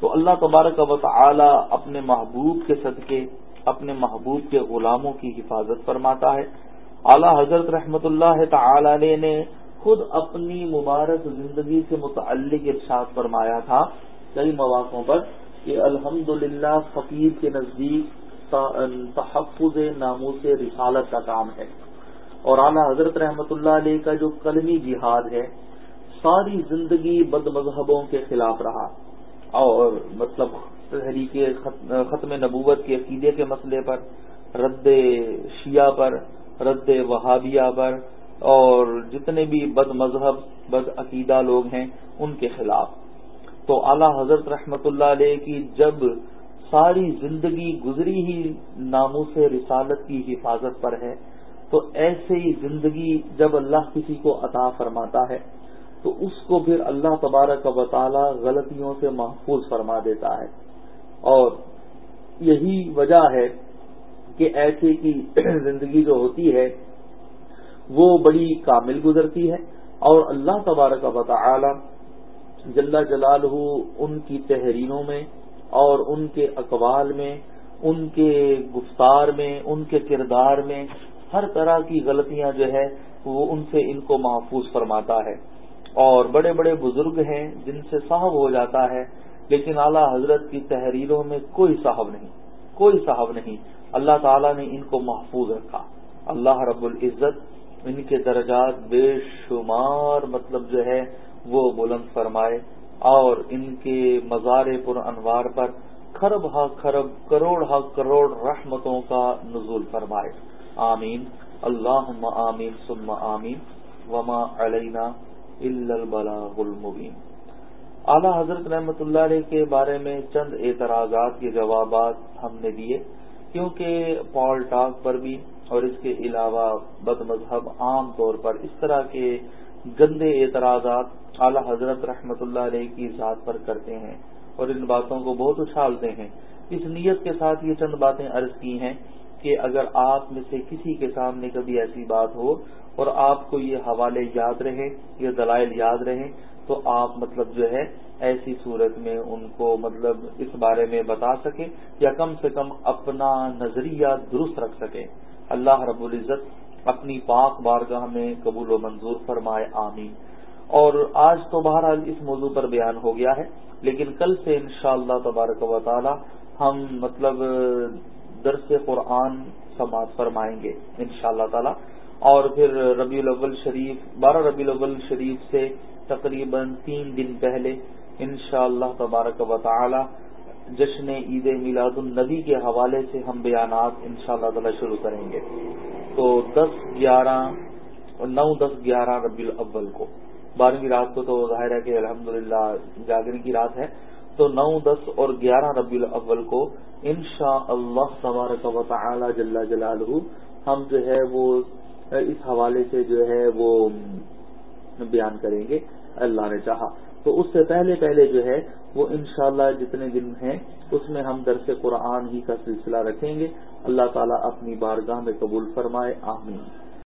تو اللہ تبارک و تعالی اپنے محبوب کے صدقے، اپنے محبوب کے غلاموں کی حفاظت فرماتا ہے۔ اعلی حضرت رحمت اللہ تعالی نے خود اپنی مبارک زندگی سے متعلق ارشاد فرمایا تھا۔ کئی مواقع پر کہ الحمدللہ فقیر کے نزدیک تحفظ ناموں سے رسالت کا کام ہے۔ اور اعلیٰ حضرت رحمت اللہ علیہ کا جو قلمی جہاد ہے، ساری زندگی بد مذہبوں کے خلاف رہا۔ اور مطلب تحریک ختم نبوت کے عقیدے کے مسئلے پر، رد شیعہ پر، رد وہابیہ پر، اور جتنے بھی بد مذہب، بد عقیدہ لوگ ہیں، ان کے خلاف۔ تو اعلی حضرت رحمت اللہ علیہ کی جب ساری زندگی گزری ہی ناموں سے رسالت کی حفاظت پر ہے، تو ایسے ہی زندگی جب اللہ کسی کو عطا فرماتا ہے، تو اس کو پھر اللہ تبارک و تعالی غلطیوں سے محفوظ فرما دیتا ہے۔ اور یہی وجہ ہے کہ ایسے کی زندگی جو ہوتی ہے، وہ بڑی کامل گزرتی ہے۔ اور اللہ تبارک و تعالی جل جلال ان کی تحریروں میں اور ان کے اقوال میں، ان کے گفتار میں، ان کے کردار میں ہر طرح کی غلطیاں جو ہے، وہ ان سے ان کو محفوظ فرماتا ہے۔ اور بڑے بڑے بزرگ ہیں جن سے صاحب ہو جاتا ہے، لیکن اعلیٰ حضرت کی تحریروں میں کوئی صاحب نہیں، کوئی صاحب نہیں۔ اللہ تعالیٰ نے ان کو محفوظ رکھا۔ اللہ رب العزت ان کے درجات بے شمار مطلب جو ہے، وہ بلند فرمائے۔ اور ان کے مزار پر انوار پر خرب ہا خرب کروڑ ہا کروڑ رحمتوں کا نزول فرمائے۔ آمین۔ اللہ آمین ثم آمین۔ وما علینا البلاغ المبین۔ اعلی حضرت رحمت اللہ علیہ کے بارے میں چند اعتراضات کے جوابات ہم نے دیے، کیونکہ پال ٹاک پر بھی اور اس کے علاوہ بد مذہب عام طور پر اس طرح کے گندے اعتراضات اعلی حضرت رحمت اللہ علیہ کی ذات پر کرتے ہیں اور ان باتوں کو بہت اچھالتے ہیں۔ اس نیت کے ساتھ یہ چند باتیں عرض کی ہیں کہ اگر آپ میں سے کسی کے سامنے کبھی ایسی بات ہو اور آپ کو یہ حوالے یاد رہیں یہ دلائل یاد رہیں تو آپ مطلب جو ہے ایسی صورت میں ان کو مطلب اس بارے میں بتا سکیں یا کم سے کم اپنا نظریہ درست رکھ سکیں۔ اللہ رب العزت اپنی پاک بارگاہ میں قبول و منظور فرمائے، آمین۔ اور آج تو بہرحال اس موضوع پر بیان ہو گیا ہے، لیکن کل سے انشاءاللہ اللہ تبارک و تعالی ہم مطلب درس قرآن سماعت فرمائیں گے ان شاء اللہ تعالی۔ اور پھر ربیع الاول شریف، بارہ ربیع الاول شریف سے تقریباً تین دن پہلے ان شاء اللہ تبارک و تعالی جشن عید میلاد النبی کے حوالے سے ہم بیانات ان شاء اللہ تعالی شروع کریں گے۔ تو دس گیارہ نو دس گیارہ ربیع الاول کو۔ بارہویں رات کو تو ظاہر ہے کہ الحمد للہ کی رات ہے۔ تو نو دس اور گیارہ ربیع الاول کو ان شاء اللہ تبارک و تعالی جل جلالہ ہم جو ہے وہ اس حوالے سے جو ہے وہ بیان کریں گے۔ اللہ نے چاہا۔ تو اس سے پہلے پہلے جو ہے وہ انشاءاللہ جتنے دن ہیں اس میں ہم درس قرآن ہی کا سلسلہ رکھیں گے۔ اللہ تعالیٰ اپنی بارگاہ میں قبول فرمائے، آمین۔